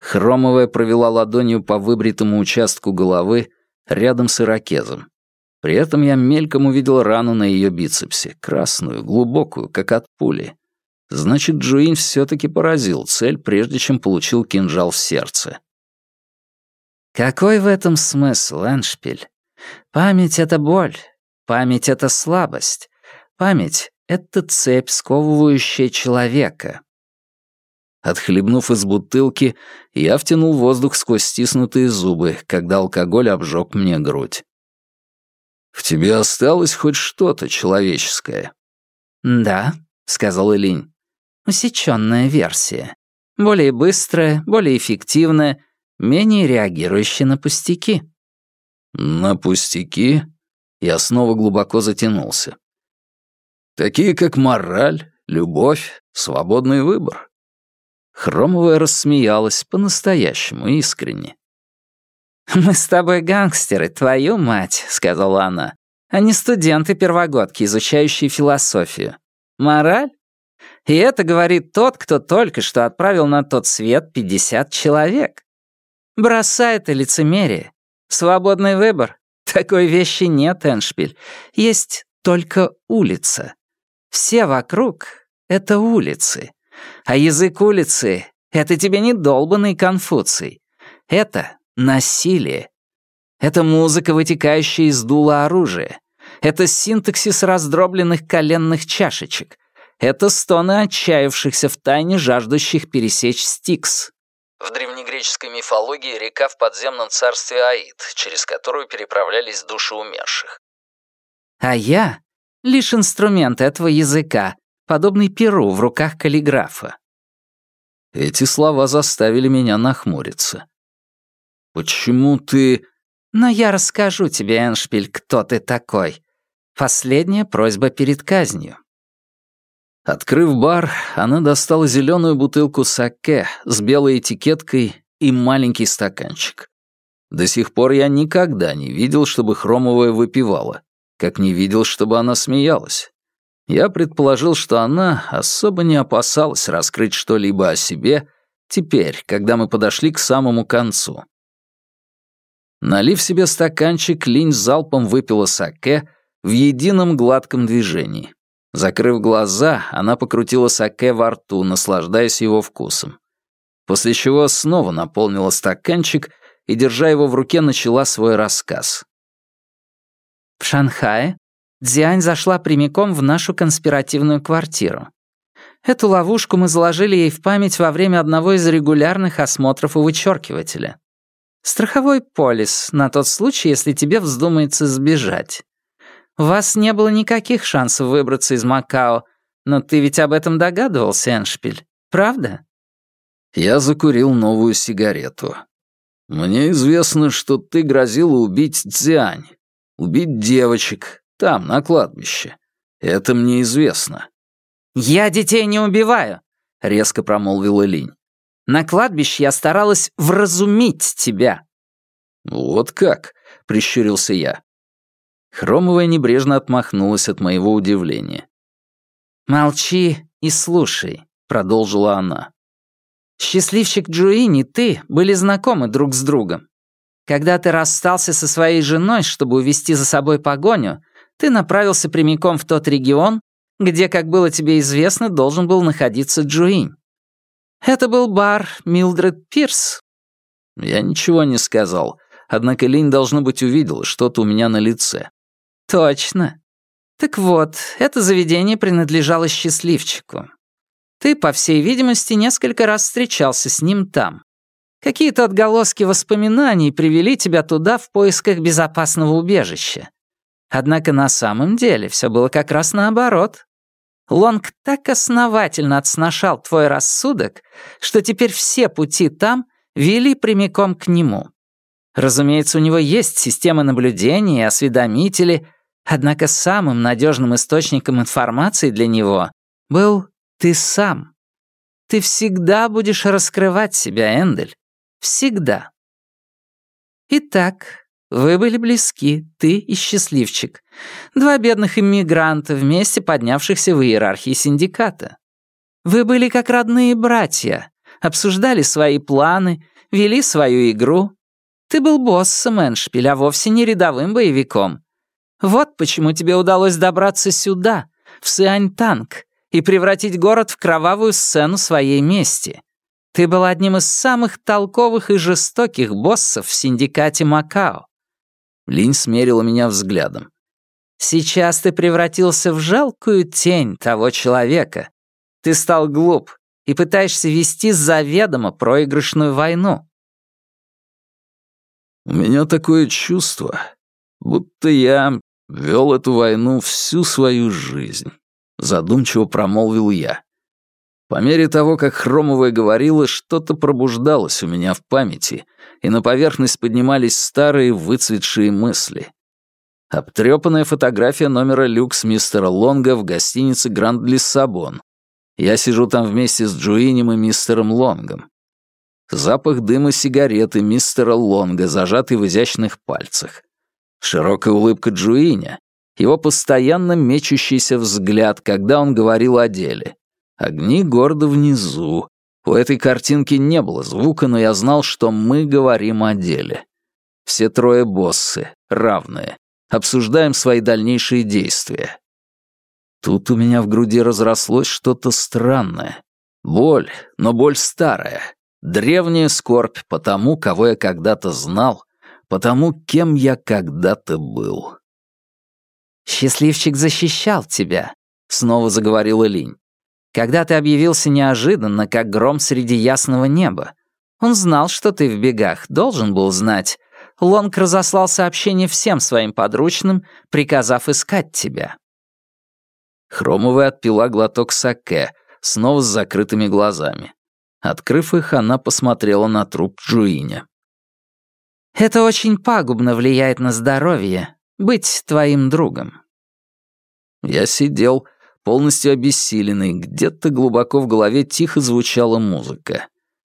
Хромовая провела ладонью по выбритому участку головы рядом с ирокезом. При этом я мельком увидел рану на ее бицепсе, красную, глубокую, как от пули. Значит, Джуин все-таки поразил цель, прежде чем получил кинжал в сердце. Какой в этом смысл, Эншпиль? Память — это боль, память — это слабость, память — это цепь, сковывающая человека. Отхлебнув из бутылки, я втянул воздух сквозь стиснутые зубы, когда алкоголь обжег мне грудь. «В тебе осталось хоть что-то человеческое?» «Да», — сказал Элинь. «Усечённая версия. Более быстрая, более эффективная, менее реагирующая на пустяки». «На пустяки?» Я снова глубоко затянулся. «Такие, как мораль, любовь, свободный выбор. Хромовая рассмеялась по-настоящему искренне. «Мы с тобой гангстеры, твою мать», — сказала она, «а не студенты-первогодки, изучающие философию. Мораль? И это говорит тот, кто только что отправил на тот свет 50 человек. Бросай это лицемерие. Свободный выбор. Такой вещи нет, Эншпиль. Есть только улица. Все вокруг — это улицы. А язык улицы — это тебе не долбанный Конфуций. Это насилие. Это музыка, вытекающая из дула оружия. Это синтаксис раздробленных коленных чашечек. Это стоны отчаявшихся в тайне жаждущих пересечь Стикс. В древнегреческой мифологии река в подземном царстве Аид, через которую переправлялись души умерших. А я — лишь инструмент этого языка, подобный перу в руках каллиграфа. Эти слова заставили меня нахмуриться. «Почему ты...» «Но я расскажу тебе, Эншпиль, кто ты такой. Последняя просьба перед казнью». Открыв бар, она достала зеленую бутылку саке с белой этикеткой и маленький стаканчик. До сих пор я никогда не видел, чтобы хромовая выпивала, как не видел, чтобы она смеялась. Я предположил, что она особо не опасалась раскрыть что-либо о себе теперь, когда мы подошли к самому концу. Налив себе стаканчик, Линь залпом выпила саке в едином гладком движении. Закрыв глаза, она покрутила саке во рту, наслаждаясь его вкусом. После чего снова наполнила стаканчик и, держа его в руке, начала свой рассказ. В Шанхае Дзянь зашла прямиком в нашу конспиративную квартиру. Эту ловушку мы заложили ей в память во время одного из регулярных осмотров у вычеркивателя. Страховой полис на тот случай, если тебе вздумается сбежать. У вас не было никаких шансов выбраться из Макао, но ты ведь об этом догадывался, Эншпиль, правда? Я закурил новую сигарету. Мне известно, что ты грозила убить Цзянь, убить девочек, там, на кладбище. Это мне известно». «Я детей не убиваю», — резко промолвила Линь. «На кладбище я старалась вразумить тебя». «Вот как?» — прищурился я. Хромовая небрежно отмахнулась от моего удивления. «Молчи и слушай», — продолжила она. «Счастливчик Джуини ты были знакомы друг с другом. Когда ты расстался со своей женой, чтобы увести за собой погоню, ты направился прямиком в тот регион, где, как было тебе известно, должен был находиться Джуинь. Это был бар Милдред Пирс. Я ничего не сказал, однако Линь, должно быть, увидела что-то у меня на лице. Точно. Так вот, это заведение принадлежало счастливчику. Ты, по всей видимости, несколько раз встречался с ним там. Какие-то отголоски воспоминаний привели тебя туда в поисках безопасного убежища. Однако на самом деле все было как раз наоборот. Лонг так основательно отсношал твой рассудок, что теперь все пути там вели прямиком к нему. Разумеется, у него есть системы наблюдения и осведомители, Однако самым надежным источником информации для него был ты сам. Ты всегда будешь раскрывать себя, Эндель. Всегда. Итак, вы были близки, ты и счастливчик. Два бедных иммигранта, вместе поднявшихся в иерархии синдиката. Вы были как родные братья, обсуждали свои планы, вели свою игру. Ты был боссом Эншпиль, а вовсе не рядовым боевиком. Вот почему тебе удалось добраться сюда, в Сианьтанг, и превратить город в кровавую сцену своей мести. Ты был одним из самых толковых и жестоких боссов в синдикате Макао. Линь смерила меня взглядом. Сейчас ты превратился в жалкую тень того человека. Ты стал глуп и пытаешься вести заведомо проигрышную войну. У меня такое чувство, будто я вел эту войну всю свою жизнь, задумчиво промолвил я. По мере того, как Хромовая говорила, что-то пробуждалось у меня в памяти, и на поверхность поднимались старые выцветшие мысли. Обтрепанная фотография номера люкс мистера Лонга в гостинице Гранд Лиссабон. Я сижу там вместе с Джуинем и мистером Лонгом. Запах дыма сигареты мистера Лонга, зажатый в изящных пальцах. Широкая улыбка Джуиня, его постоянно мечущийся взгляд, когда он говорил о деле. Огни города внизу. У этой картинки не было звука, но я знал, что мы говорим о деле. Все трое боссы, равные. Обсуждаем свои дальнейшие действия. Тут у меня в груди разрослось что-то странное. Боль, но боль старая. Древняя скорбь по тому, кого я когда-то знал, по тому, кем я когда-то был. «Счастливчик защищал тебя», — снова заговорила Линь. Когда ты объявился неожиданно, как гром среди ясного неба. Он знал, что ты в бегах, должен был знать. Лонг разослал сообщение всем своим подручным, приказав искать тебя. Хромовая отпила глоток саке, снова с закрытыми глазами. Открыв их, она посмотрела на труп Джуиня. «Это очень пагубно влияет на здоровье, быть твоим другом». Я сидел, полностью обессиленный, где-то глубоко в голове тихо звучала музыка.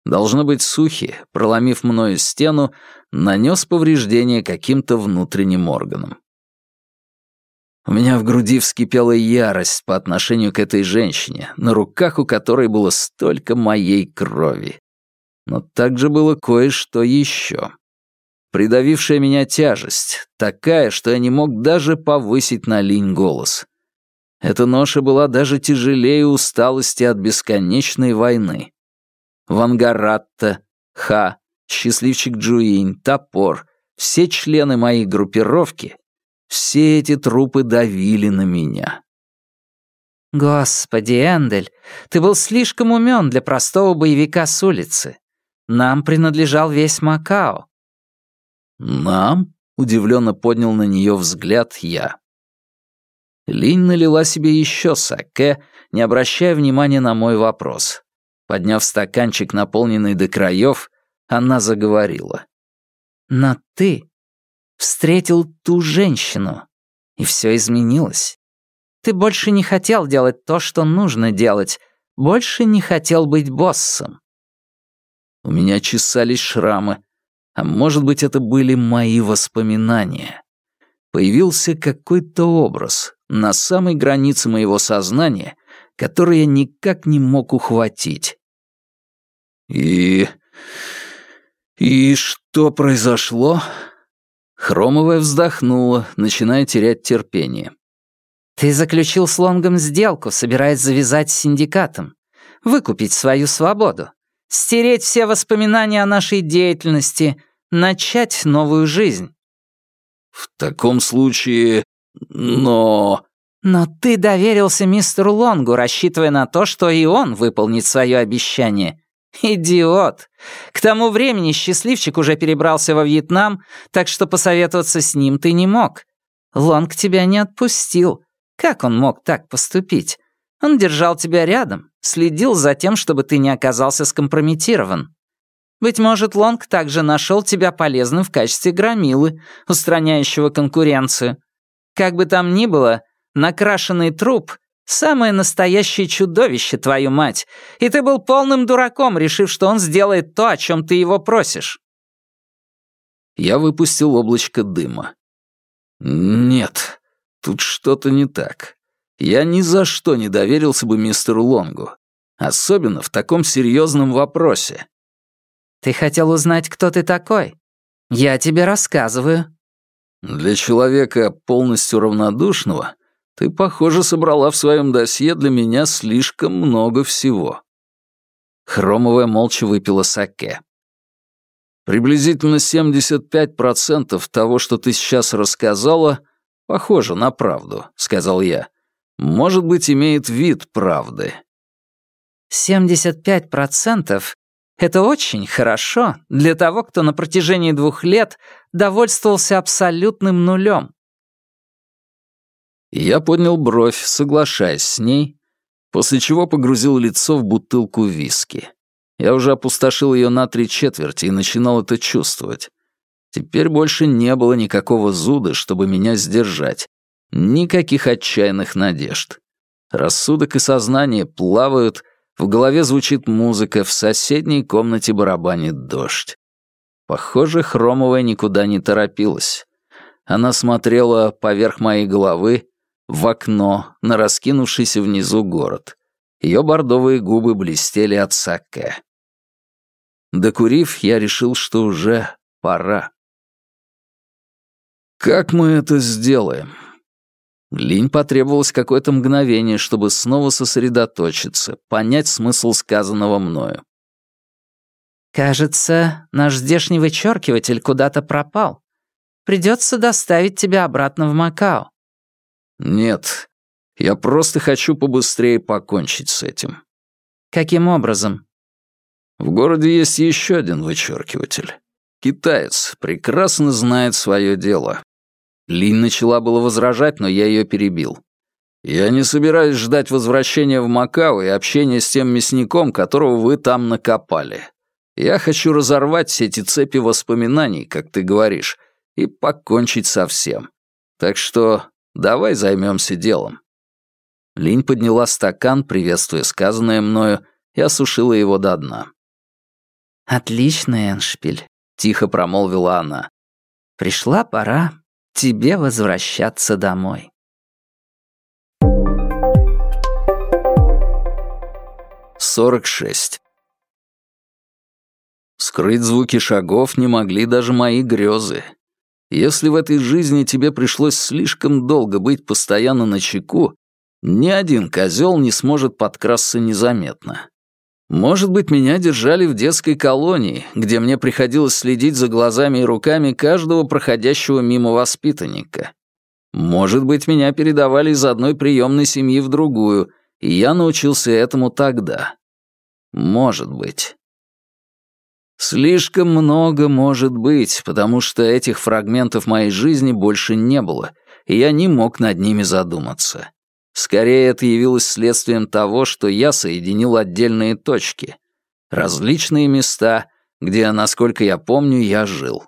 Должно быть, Сухи, проломив мною стену, нанес повреждение каким-то внутренним органам. У меня в груди вскипела ярость по отношению к этой женщине, на руках у которой было столько моей крови. Но также было кое-что еще. Придавившая меня тяжесть, такая, что я не мог даже повысить на линь голос. Эта ноша была даже тяжелее усталости от бесконечной войны. Вангаратта, Ха, Счастливчик Джуинь, Топор, все члены моей группировки, все эти трупы давили на меня. «Господи, Эндель, ты был слишком умен для простого боевика с улицы. Нам принадлежал весь Макао». «Нам?» — удивленно поднял на нее взгляд я. Линь налила себе еще саке, не обращая внимания на мой вопрос. Подняв стаканчик, наполненный до краев, она заговорила. «Но ты встретил ту женщину, и все изменилось. Ты больше не хотел делать то, что нужно делать, больше не хотел быть боссом». У меня чесались шрамы, а может быть, это были мои воспоминания. Появился какой-то образ, на самой границе моего сознания, который я никак не мог ухватить. «И... и что произошло?» Хромовая вздохнула, начиная терять терпение. «Ты заключил с Лонгом сделку, собираясь завязать с синдикатом, выкупить свою свободу, стереть все воспоминания о нашей деятельности, начать новую жизнь». «В таком случае но... Но ты доверился мистеру Лонгу, рассчитывая на то, что и он выполнит свое обещание. Идиот! К тому времени счастливчик уже перебрался во Вьетнам, так что посоветоваться с ним ты не мог. Лонг тебя не отпустил. Как он мог так поступить? Он держал тебя рядом, следил за тем, чтобы ты не оказался скомпрометирован. Быть может, Лонг также нашел тебя полезным в качестве громилы, устраняющего конкуренцию. Как бы там ни было, накрашенный труп — самое настоящее чудовище, твою мать, и ты был полным дураком, решив, что он сделает то, о чем ты его просишь». Я выпустил облачко дыма. «Нет, тут что-то не так. Я ни за что не доверился бы мистеру Лонгу. Особенно в таком серьезном вопросе». «Ты хотел узнать, кто ты такой? Я тебе рассказываю». «Для человека полностью равнодушного ты, похоже, собрала в своем досье для меня слишком много всего». Хромовая молча выпила саке. «Приблизительно 75% того, что ты сейчас рассказала, похоже на правду», — сказал я. «Может быть, имеет вид правды». «75% — это очень хорошо для того, кто на протяжении двух лет довольствовался абсолютным нулем. Я поднял бровь, соглашаясь с ней, после чего погрузил лицо в бутылку виски. Я уже опустошил ее на три четверти и начинал это чувствовать. Теперь больше не было никакого зуда, чтобы меня сдержать. Никаких отчаянных надежд. Рассудок и сознание плавают, в голове звучит музыка, в соседней комнате барабанит дождь. Похоже, Хромовая никуда не торопилась. Она смотрела поверх моей головы, в окно, на раскинувшийся внизу город. Ее бордовые губы блестели от саке. Докурив, я решил, что уже пора. «Как мы это сделаем?» Линь потребовалось какое-то мгновение, чтобы снова сосредоточиться, понять смысл сказанного мною. «Кажется, наш здешний вычеркиватель куда-то пропал. Придется доставить тебя обратно в Макао. «Нет, я просто хочу побыстрее покончить с этим». «Каким образом?» «В городе есть еще один вычеркиватель. Китаец прекрасно знает свое дело». Линь начала было возражать, но я ее перебил. «Я не собираюсь ждать возвращения в Макао и общения с тем мясником, которого вы там накопали. Я хочу разорвать все эти цепи воспоминаний, как ты говоришь, и покончить со всем. Так что Давай займемся делом». Линь подняла стакан, приветствуя сказанное мною, и осушила его до дна. «Отлично, Эншпиль», — тихо промолвила она. «Пришла пора тебе возвращаться домой». Сорок шесть. Скрыть звуки шагов не могли даже мои грезы, если в этой жизни тебе пришлось слишком долго быть постоянно на чеку, ни один козел не сможет подкрасться незаметно. Может быть, меня держали в детской колонии, где мне приходилось следить за глазами и руками каждого проходящего мимо воспитанника. Может быть, меня передавали из одной приемной семьи в другую, и я научился этому тогда. Может быть. Слишком много может быть, потому что этих фрагментов моей жизни больше не было, и я не мог над ними задуматься. Скорее, это явилось следствием того, что я соединил отдельные точки, различные места, где, насколько я помню, я жил.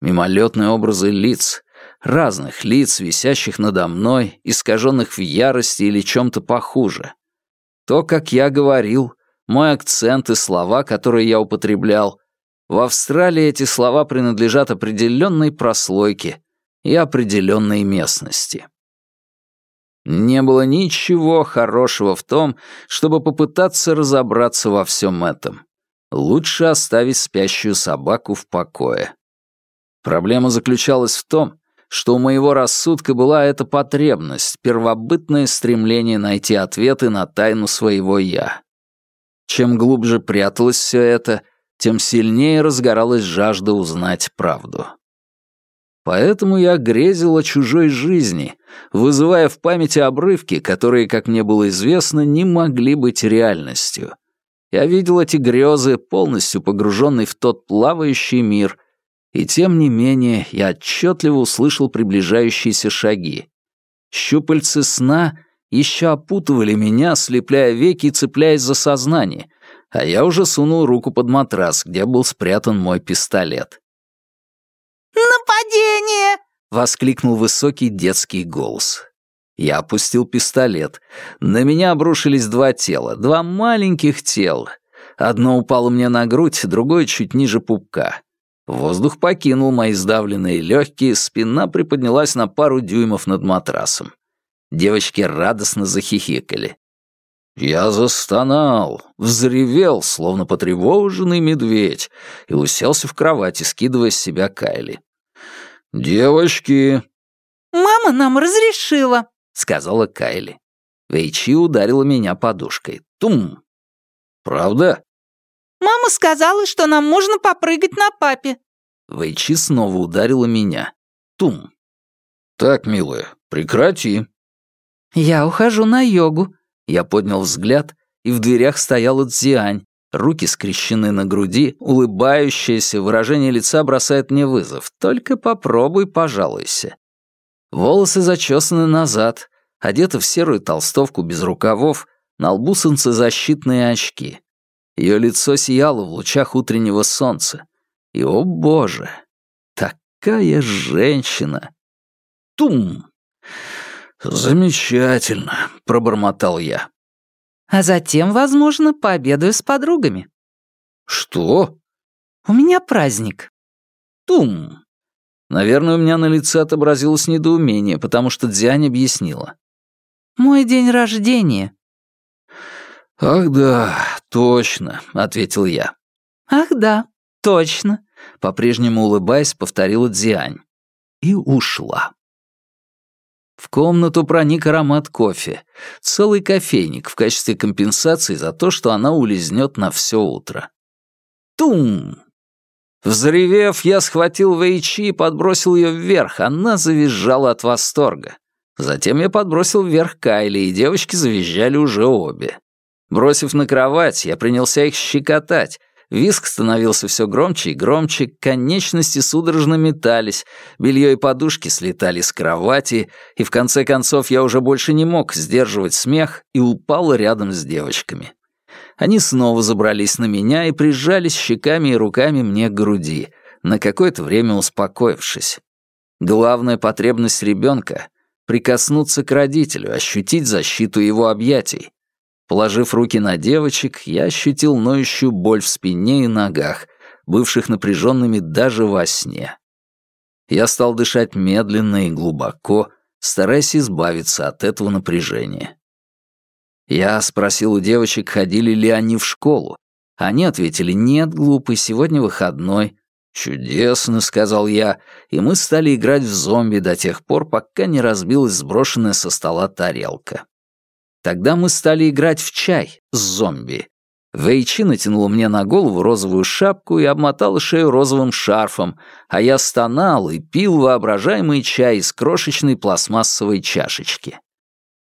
Мимолетные образы лиц, разных лиц, висящих надо мной, искаженных в ярости или чем-то похуже. То, как я говорил, мой акцент и слова, которые я употреблял. В Австралии эти слова принадлежат определенной прослойке и определенной местности. Не было ничего хорошего в том, чтобы попытаться разобраться во всем этом. Лучше оставить спящую собаку в покое. Проблема заключалась в том, что у моего рассудка была эта потребность, первобытное стремление найти ответы на тайну своего «я». Чем глубже пряталось все это, тем сильнее разгоралась жажда узнать правду. Поэтому я грезил о чужой жизни, вызывая в памяти обрывки, которые, как мне было известно, не могли быть реальностью. Я видел эти грезы, полностью погруженный в тот плавающий мир, и тем не менее я отчетливо услышал приближающиеся шаги. Щупальцы сна еще опутывали меня, слепляя веки и цепляясь за сознание, а я уже сунул руку под матрас, где был спрятан мой пистолет. «Нападение!» — воскликнул высокий детский голос. Я опустил пистолет. На меня обрушились два тела, два маленьких тела. Одно упало мне на грудь, другое чуть ниже пупка. Воздух покинул мои сдавленные легкие, спина приподнялась на пару дюймов над матрасом. Девочки радостно захихикали. Я застонал, взревел, словно потревоженный медведь, и уселся в кровати, скидывая с себя Кайли. «Девочки!» «Мама нам разрешила!» сказала Кайли. Вейчи ударила меня подушкой. Тум! Правда? Мама сказала, что нам можно попрыгать на папе. Вейчи снова ударила меня. Тум. Так, милая, прекрати. Я ухожу на йогу. Я поднял взгляд, и в дверях стояла Цзиань. Руки скрещены на груди, улыбающееся выражение лица бросает мне вызов. Только попробуй, пожалуйся. Волосы зачесаны назад, одета в серую толстовку без рукавов, на лбу солнцезащитные очки. Ее лицо сияло в лучах утреннего солнца. И, о боже, такая женщина! Тум! «Замечательно», — пробормотал я. «А затем, возможно, пообедаю с подругами». «Что?» «У меня праздник». «Тум!» Наверное, у меня на лице отобразилось недоумение, потому что Дзянь объяснила. «Мой день рождения». «Ах да, точно», — ответил я. «Ах да, точно», — по-прежнему улыбаясь, повторила Дзянь. И ушла. В комнату проник аромат кофе. Целый кофейник в качестве компенсации за то, что она улизнет на все утро. Тум! Взревев, я схватил Вэйчи и подбросил ее вверх. Она завизжала от восторга. Затем я подбросил вверх Кайли, и девочки завизжали уже обе. Бросив на кровать, я принялся их щекотать. Виск становился все громче и громче, конечности судорожно метались, белье и подушки слетали с кровати, и в конце концов я уже больше не мог сдерживать смех и упал рядом с девочками. Они снова забрались на меня и прижались щеками и руками мне к груди, на какое-то время успокоившись. Главная потребность ребенка — прикоснуться к родителю, ощутить защиту его объятий. Положив руки на девочек, я ощутил ноющую боль в спине и ногах, бывших напряженными даже во сне. Я стал дышать медленно и глубоко, стараясь избавиться от этого напряжения. Я спросил у девочек, ходили ли они в школу. Они ответили, нет, глупый, сегодня выходной. «Чудесно», — сказал я, и мы стали играть в зомби до тех пор, пока не разбилась сброшенная со стола тарелка. Тогда мы стали играть в чай с зомби. Вэйчи натянула мне на голову розовую шапку и обмотала шею розовым шарфом, а я стонал и пил воображаемый чай из крошечной пластмассовой чашечки.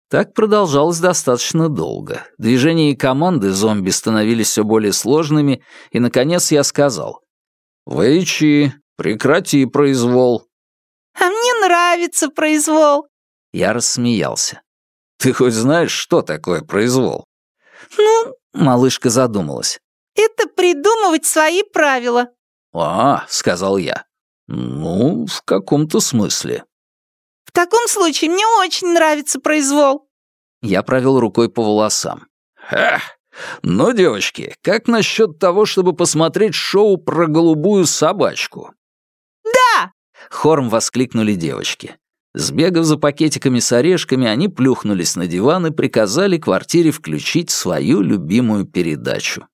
Так продолжалось достаточно долго. Движения и команды зомби становились все более сложными, и, наконец, я сказал. «Вэйчи, прекрати произвол». «А мне нравится произвол». Я рассмеялся. «Ты хоть знаешь, что такое произвол?» «Ну...» — малышка задумалась. «Это придумывать свои правила». «А, — сказал я. Ну, в каком-то смысле». В таком случае мне очень нравится произвол». Я провел рукой по волосам. «Эх, ну, девочки, как насчет того, чтобы посмотреть шоу про голубую собачку?» «Да!» — хором воскликнули девочки. Сбегав за пакетиками с орешками, они плюхнулись на диван и приказали квартире включить свою любимую передачу.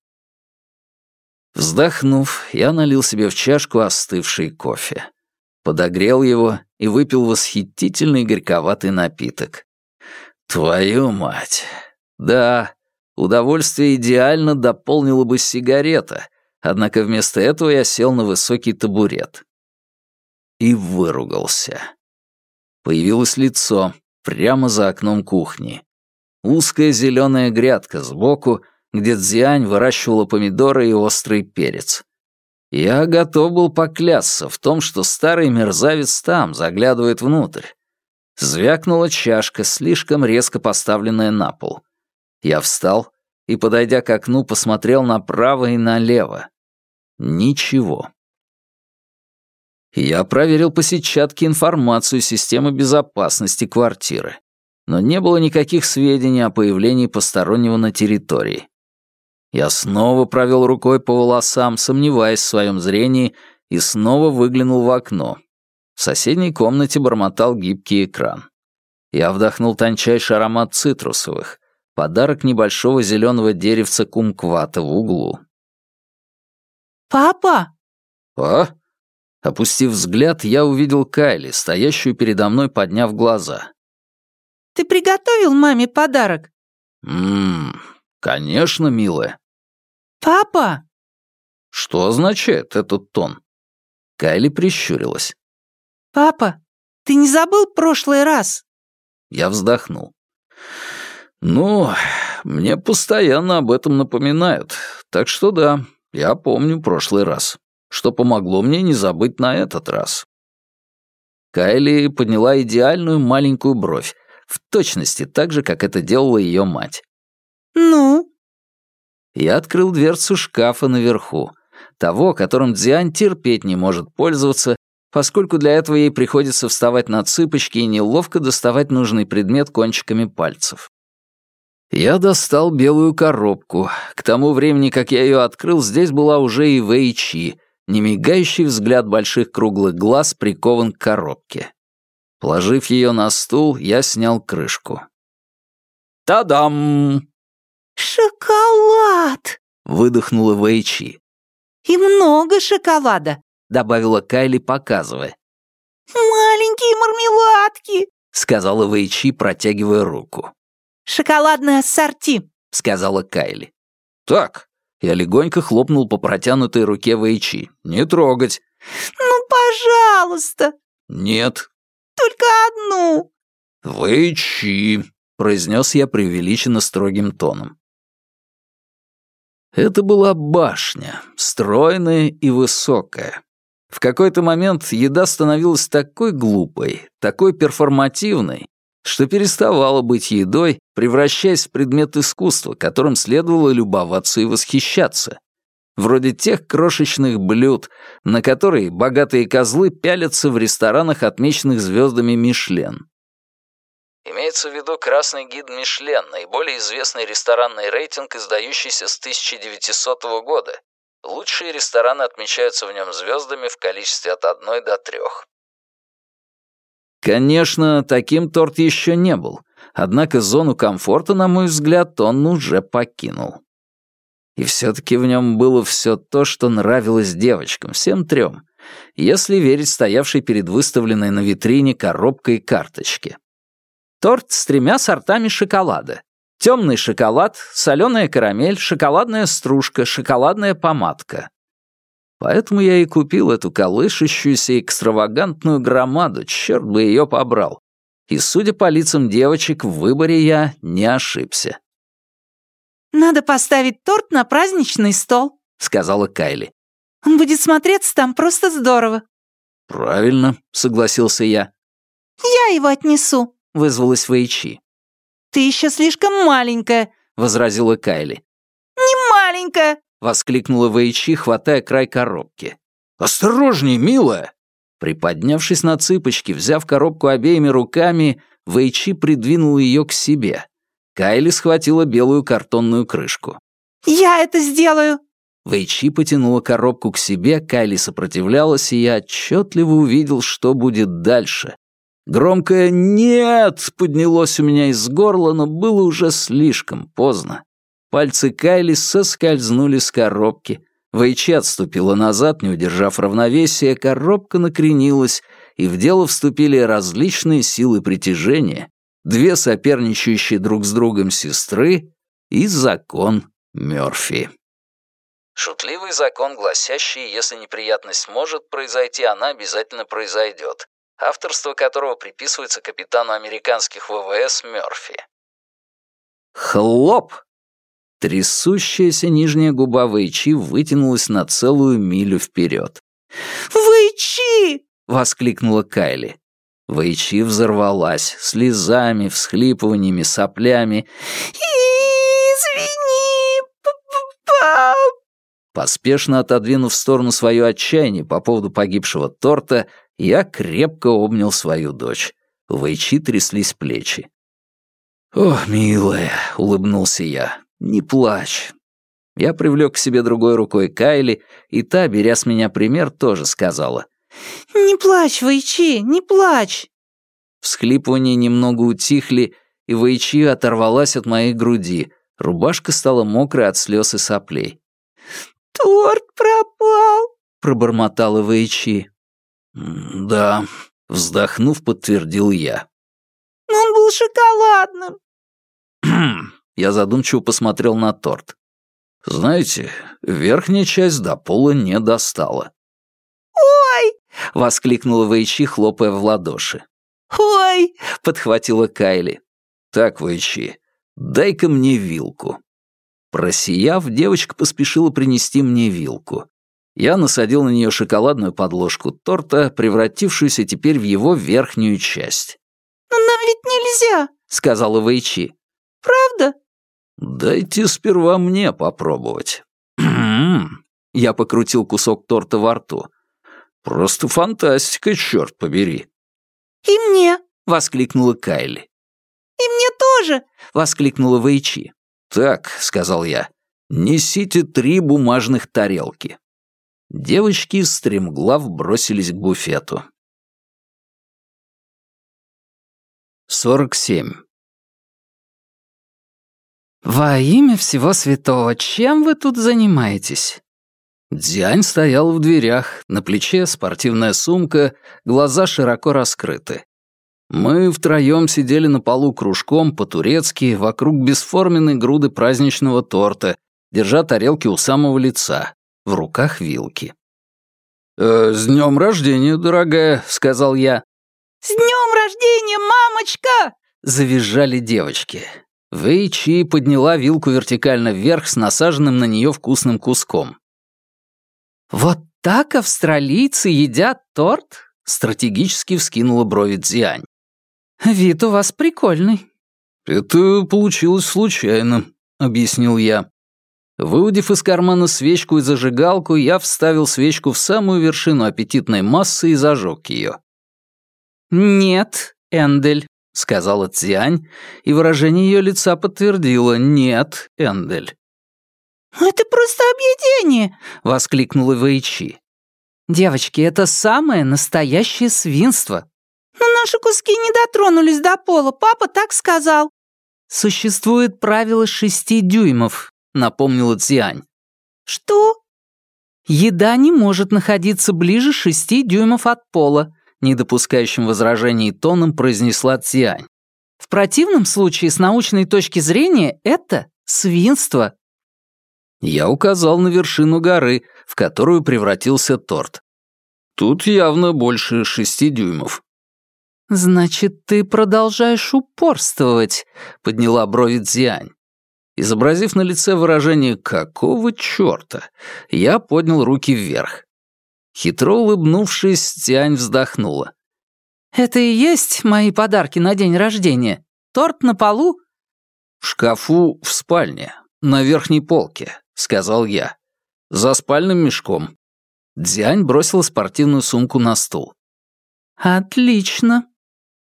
Вздохнув, я налил себе в чашку остывший кофе подогрел его и выпил восхитительный горьковатый напиток. Твою мать! Да, удовольствие идеально дополнило бы сигарета, однако вместо этого я сел на высокий табурет. И выругался. Появилось лицо прямо за окном кухни. Узкая зеленая грядка сбоку, где Дзянь выращивала помидоры и острый перец. Я готов был поклясться в том, что старый мерзавец там заглядывает внутрь. Звякнула чашка, слишком резко поставленная на пол. Я встал и, подойдя к окну, посмотрел направо и налево. Ничего. Я проверил по сетчатке информацию системы безопасности квартиры, но не было никаких сведений о появлении постороннего на территории. Я снова провел рукой по волосам, сомневаясь в своем зрении, и снова выглянул в окно. В соседней комнате бормотал гибкий экран. Я вдохнул тончайший аромат цитрусовых, подарок небольшого зеленого деревца кумквата в углу. «Папа!» «А?» Опустив взгляд, я увидел Кайли, стоящую передо мной, подняв глаза. «Ты приготовил маме подарок?» «Ммм, конечно, милая». «Папа!» «Что означает этот тон?» Кайли прищурилась. «Папа, ты не забыл прошлый раз?» Я вздохнул. «Ну, мне постоянно об этом напоминают, так что да, я помню прошлый раз, что помогло мне не забыть на этот раз». Кайли подняла идеальную маленькую бровь, в точности так же, как это делала ее мать. «Ну?» Я открыл дверцу шкафа наверху, того, которым Дзиань терпеть не может пользоваться, поскольку для этого ей приходится вставать на цыпочки и неловко доставать нужный предмет кончиками пальцев. Я достал белую коробку. К тому времени, как я ее открыл, здесь была уже и Вэйчи, немигающий взгляд больших круглых глаз прикован к коробке. Положив ее на стул, я снял крышку. «Та-дам!» «Шоколад!» — выдохнула Вэйчи. «И много шоколада!» добавила Кайли, показывая. «Маленькие мармеладки!» — сказала Вэйчи, протягивая руку. «Шоколадное ассорти!» — сказала Кайли. «Так!» — я легонько хлопнул по протянутой руке Вэйчи. «Не трогать!» «Ну, пожалуйста!» «Нет!» «Только одну!» «Вэйчи!» — произнес я преувеличенно строгим тоном. Это была башня, стройная и высокая. В какой-то момент еда становилась такой глупой, такой перформативной, что переставала быть едой, превращаясь в предмет искусства, которым следовало любоваться и восхищаться. Вроде тех крошечных блюд, на которые богатые козлы пялятся в ресторанах, отмеченных звездами Мишлен. Имеется в виду красный гид Мишлен, наиболее известный ресторанный рейтинг, издающийся с 1900 года, Лучшие рестораны отмечаются в нем звездами в количестве от одной до трех. Конечно, таким торт еще не был, однако зону комфорта, на мой взгляд, он уже покинул. И все-таки в нем было все то, что нравилось девочкам, всем трем, если верить стоявшей перед выставленной на витрине коробкой карточки. Торт с тремя сортами шоколада. Темный шоколад, соленая карамель, шоколадная стружка, шоколадная помадка. Поэтому я и купил эту колышущуюся экстравагантную громаду, черт бы ее побрал. И, судя по лицам девочек, в выборе я не ошибся. «Надо поставить торт на праздничный стол», — сказала Кайли. «Он будет смотреться там просто здорово». «Правильно», — согласился я. «Я его отнесу», — вызвалась Вэйчи. «Ты еще слишком маленькая», — возразила Кайли. «Не маленькая», — воскликнула Вэйчи, хватая край коробки. «Осторожней, милая!» Приподнявшись на цыпочки, взяв коробку обеими руками, Вэйчи придвинул ее к себе. Кайли схватила белую картонную крышку. «Я это сделаю!» Вэйчи потянула коробку к себе, Кайли сопротивлялась, и я отчетливо увидел, что будет дальше. Громкое «нет» поднялось у меня из горла, но было уже слишком поздно. Пальцы Кайли соскользнули с коробки. Вэйчи отступила назад, не удержав равновесия, коробка накренилась, и в дело вступили различные силы притяжения, две соперничающие друг с другом сестры и закон Мёрфи. Шутливый закон, гласящий, если неприятность может произойти, она обязательно произойдет авторство которого приписывается капитану американских ВВС Мёрфи. Хлоп! Трясущаяся нижняя губа Вэйчи вытянулась на целую милю вперед. «Вэйчи!» — воскликнула Кайли. Вэйчи взорвалась слезами, всхлипываниями, соплями. «Извини, пап!» Поспешно отодвинув в сторону свое отчаяние по поводу погибшего торта, я крепко обнял свою дочь. Вэйчи тряслись плечи. «Ох, милая», — улыбнулся я, — «не плачь». Я привлек к себе другой рукой Кайли, и та, беря с меня пример, тоже сказала. «Не плачь, Вэйчи, не плачь!» Всхлипывания немного утихли, и Вэйчи оторвалась от моей груди. Рубашка стала мокрой от слез и соплей. «Торт пропал!» — пробормотала Вэйчи. «Да», — вздохнув, подтвердил я. «Но он был шоколадным». (clears throat) Я задумчиво посмотрел на торт. «Знаете, верхняя часть до пола не достала». «Ой!» — воскликнула Вэйчи, хлопая в ладоши. «Ой!» — подхватила Кайли. «Так, Вэйчи, дай-ка мне вилку». Просияв, девочка поспешила принести мне вилку. Я насадил на нее шоколадную подложку торта, превратившуюся теперь в его верхнюю часть. «Но нам ведь нельзя», — сказала Вэйчи. «Правда?» «Дайте сперва мне попробовать». Я покрутил кусок торта во рту. «Просто фантастика, черт побери». «И мне!» — воскликнула Кайли. «И мне тоже!» — воскликнула Вэйчи. «Так», — сказал я, — «несите три бумажных тарелки». Девочки стремглав бросились к буфету. 47. «Во имя всего святого, чем вы тут занимаетесь?» Дзянь стоял в дверях, на плече спортивная сумка, глаза широко раскрыты. Мы втроем сидели на полу кружком по-турецки вокруг бесформенной груды праздничного торта, держа тарелки у самого лица, в руках вилки. «Э, «С днем рождения, дорогая», — сказал я. «С днем рождения, мамочка!» — завизжали девочки. Вэй Чи подняла вилку вертикально вверх с насаженным на нее вкусным куском. «Вот так австралийцы едят торт?» — стратегически вскинула брови Дзянь. «Вид у вас прикольный». «Это получилось случайно», — объяснил я. Выудив из кармана свечку и зажигалку, я вставил свечку в самую вершину аппетитной массы и зажег ее. «Нет, Эндель», — сказала Цзянь, и выражение ее лица подтвердило «нет, Эндель». «Это просто объедение!» — воскликнула Вэйчи. «Девочки, это самое настоящее свинство!» «Но наши куски не дотронулись до пола, папа так сказал!» «Существует правило шести дюймов», — напомнила Цзянь. «Что?» «Еда не может находиться ближе шести дюймов от пола», не допускающим возражений тоном произнесла Цзянь. «В противном случае, с научной точки зрения, это свинство». Я указал на вершину горы, в которую превратился торт. Тут явно больше шести дюймов. «Значит, ты продолжаешь упорствовать», — подняла брови Цзянь. Изобразив на лице выражение «какого чёрта?», я поднял руки вверх. Хитро улыбнувшись, Цзянь вздохнула. «Это и есть мои подарки на день рождения? Торт на полу?» «В шкафу в спальне, на верхней полке», — сказал я. «За спальным мешком». Дзянь бросила спортивную сумку на стул. «Отлично».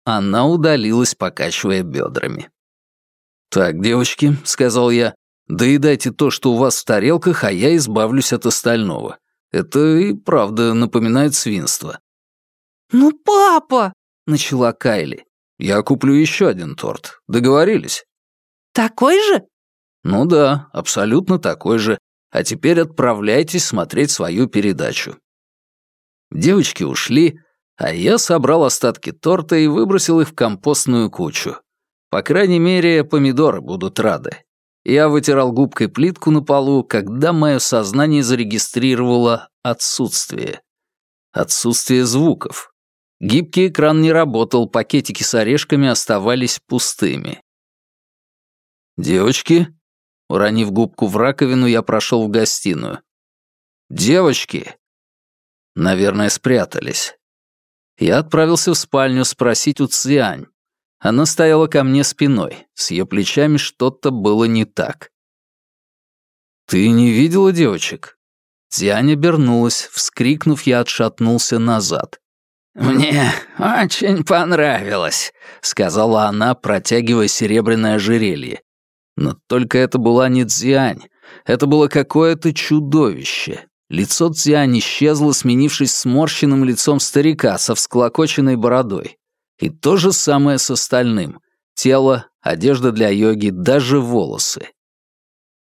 Она удалилась, покачивая бедрами. «Так, девочки», — сказал я, — «доедайте то, что у вас в тарелках, а я избавлюсь от остального. Это и правда напоминает свинство». «Ну, папа!» — начала Кайли. «Я куплю еще один торт. Договорились?» «Такой же?» «Ну да, абсолютно такой же. А теперь отправляйтесь смотреть свою передачу». Девочки ушли, а я собрал остатки торта и выбросил их в компостную кучу. По крайней мере, помидоры будут рады. Я вытирал губкой плитку на полу, когда мое сознание зарегистрировало отсутствие. Отсутствие звуков. Гибкий экран не работал, пакетики с орешками оставались пустыми. «Девочки?» Уронив губку в раковину, я прошел в гостиную. «Девочки!» Наверное, спрятались. Я отправился в спальню спросить у Цзянь. Она стояла ко мне спиной, с ее плечами что-то было не так. «Ты не видела девочек?» Дзянь обернулась, вскрикнув, я отшатнулся назад. «Мне очень понравилось», — сказала она, протягивая серебряное ожерелье. Но только это была не Дзянь, это было какое-то чудовище. Лицо Дзянь исчезло, сменившись сморщенным лицом старика со всклокоченной бородой. И то же самое с остальным. Тело, одежда для йоги, даже волосы.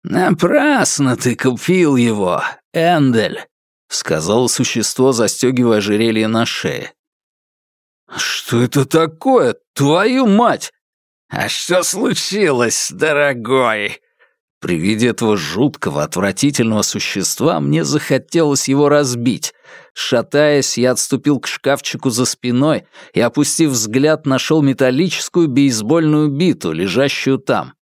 «Напрасно ты купил его, Эндель», — сказало существо, застегивая ожерелье на шее. «Что это такое, твою мать?» «А что случилось, дорогой?» При виде этого жуткого, отвратительного существа мне захотелось его разбить. Шатаясь, я отступил к шкафчику за спиной и, опустив взгляд, нашел металлическую бейсбольную биту, лежащую там.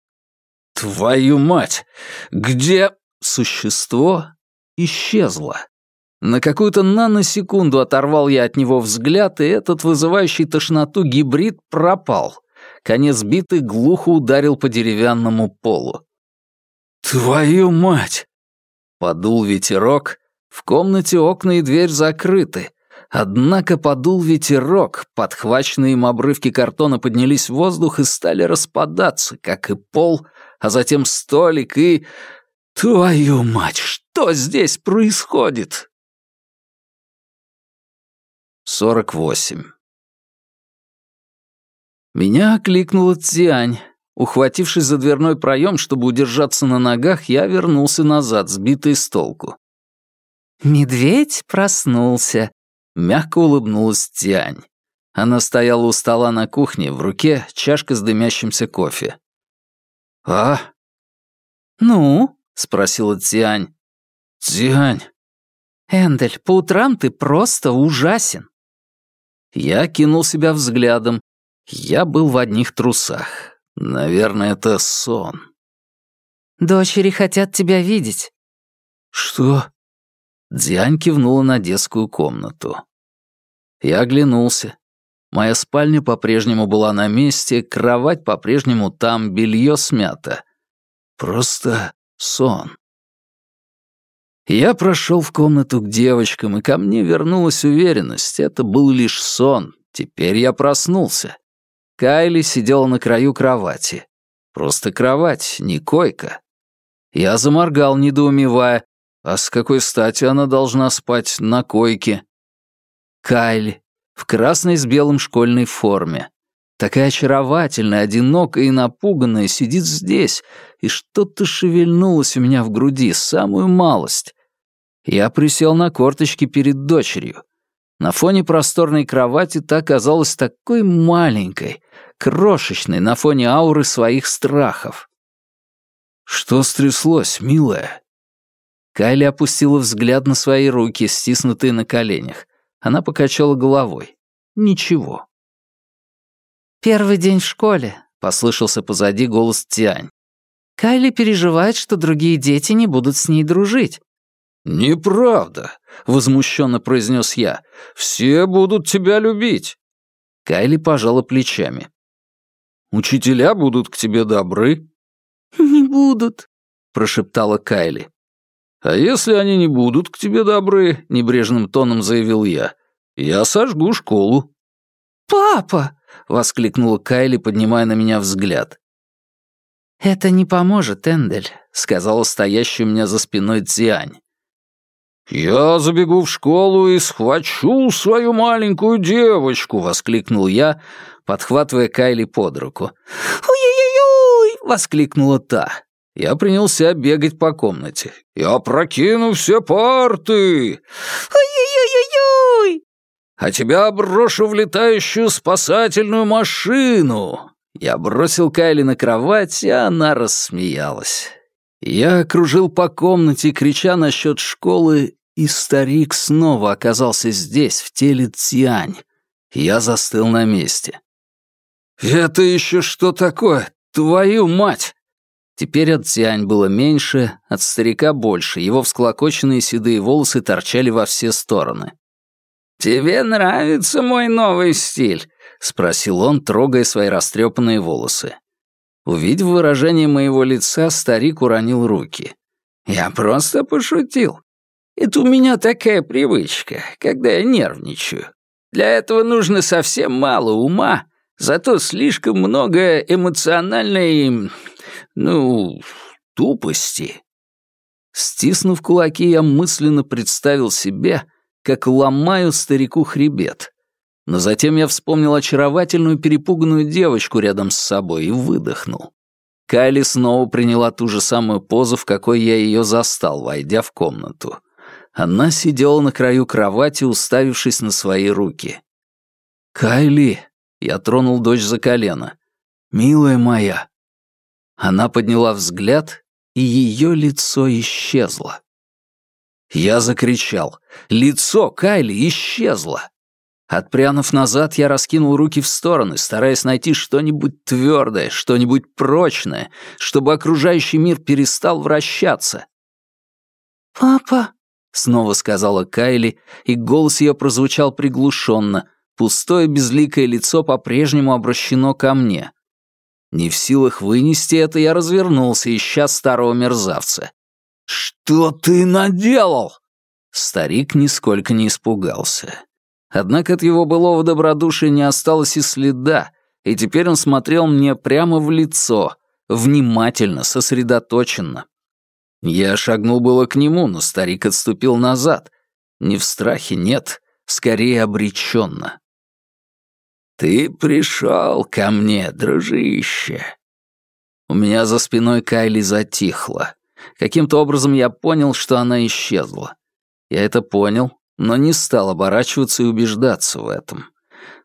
«Твою мать! Где...» Существо исчезло. На какую-то наносекунду оторвал я от него взгляд, и этот вызывающий тошноту гибрид пропал. Конец биты глухо ударил по деревянному полу. «Твою мать!» Подул ветерок. В комнате окна и дверь закрыты. Однако подул ветерок, подхваченные им обрывки картона поднялись в воздух и стали распадаться, как и пол, а затем столик и... Твою мать, что здесь происходит? 48. Меня окликнула Цзянь. Ухватившись за дверной проем, чтобы удержаться на ногах, я вернулся назад, сбитый с толку. «Медведь проснулся», — мягко улыбнулась Тянь. Она стояла у стола на кухне, в руке чашка с дымящимся кофе. «А?» «Ну?» — спросила Тянь. «Тянь». «Эндель, по утрам ты просто ужасен». Я кинул себя взглядом. Я был в одних трусах. Наверное, это сон. «Дочери хотят тебя видеть». «Что?» Дзянь кивнула на детскую комнату. Я оглянулся. Моя спальня по-прежнему была на месте, кровать по-прежнему там, белье смято. Просто сон. Я прошел в комнату к девочкам, и ко мне вернулась уверенность. Это был лишь сон. Теперь я проснулся. Кайли сидела на краю кровати. Просто кровать, не койка. Я заморгал, недоумевая, а с какой стати она должна спать на койке? Кайли, в красной с белым школьной форме. Такая очаровательная, одинокая и напуганная, сидит здесь, и что-то шевельнулось у меня в груди, самую малость. Я присел на корточки перед дочерью. На фоне просторной кровати та казалась такой маленькой, крошечной на фоне ауры своих страхов. «Что стряслось, милая?» Кайли опустила взгляд на свои руки, стиснутые на коленях. Она покачала головой. «Ничего». «Первый день в школе», — послышался позади голос Тянь. «Кайли переживает, что другие дети не будут с ней дружить». «Неправда», — возмущенно произнес я. «Все будут тебя любить». Кайли пожала плечами. «Учителя будут к тебе добры?» «Не будут», — прошептала Кайли. «А если они не будут к тебе добры», — небрежным тоном заявил я, — «я сожгу школу». «Папа!» — воскликнула Кайли, поднимая на меня взгляд. «Это не поможет, Эндель», — сказала стоящая у меня за спиной Цзянь. «Я забегу в школу и схвачу свою маленькую девочку!» — воскликнул я, подхватывая Кайли под руку. «Ой-ой-ой!» — воскликнула та. Я принялся бегать по комнате. «Я прокину все парты!» «Ой-ой-ой-ой-ой!» «А тебя брошу в летающую спасательную машину!» Я бросил Кайли на кровать, и она рассмеялась. Я кружил по комнате, крича насчет школы, и старик снова оказался здесь, в теле Цянь. Я застыл на месте. «Это еще что такое? Твою мать!» Теперь от Цянь было меньше, от старика больше, его всклокоченные седые волосы торчали во все стороны. «Тебе нравится мой новый стиль?» — спросил он, трогая свои растрепанные волосы. Увидев выражение моего лица, старик уронил руки. «Я просто пошутил. Это у меня такая привычка, когда я нервничаю. Для этого нужно совсем мало ума, зато слишком много эмоциональной, ну, тупости. Стиснув кулаки, я мысленно представил себе, как ломаю старику хребет. Но затем я вспомнил очаровательную перепуганную девочку рядом с собой и выдохнул. Кайли снова приняла ту же самую позу, в какой я ее застал, войдя в комнату. Она сидела на краю кровати, уставившись на свои руки. «Кайли!» — я тронул дочь за колено. «Милая моя!» Она подняла взгляд, и ее лицо исчезло. Я закричал. Лицо Кайли исчезло. Отпрянув назад, я раскинул руки в стороны, стараясь найти что-нибудь твердое, что-нибудь прочное, чтобы окружающий мир перестал вращаться. «Папа», — снова сказала Кайли, и голос ее прозвучал приглушенно. Пустое безликое лицо по-прежнему обращено ко мне. Не в силах вынести это, я развернулся, ища старого мерзавца. «Что ты наделал?» Старик нисколько не испугался. Однако от его былого добродушия не осталось и следа, и теперь он смотрел мне прямо в лицо, внимательно, сосредоточенно. Я шагнул было к нему, но старик отступил назад. Не в страхе, нет, скорее обреченно. «Ты пришел ко мне, дружище». У меня за спиной Кайли затихла. Каким-то образом я понял, что она исчезла. Я это понял, но не стал оборачиваться и убеждаться в этом.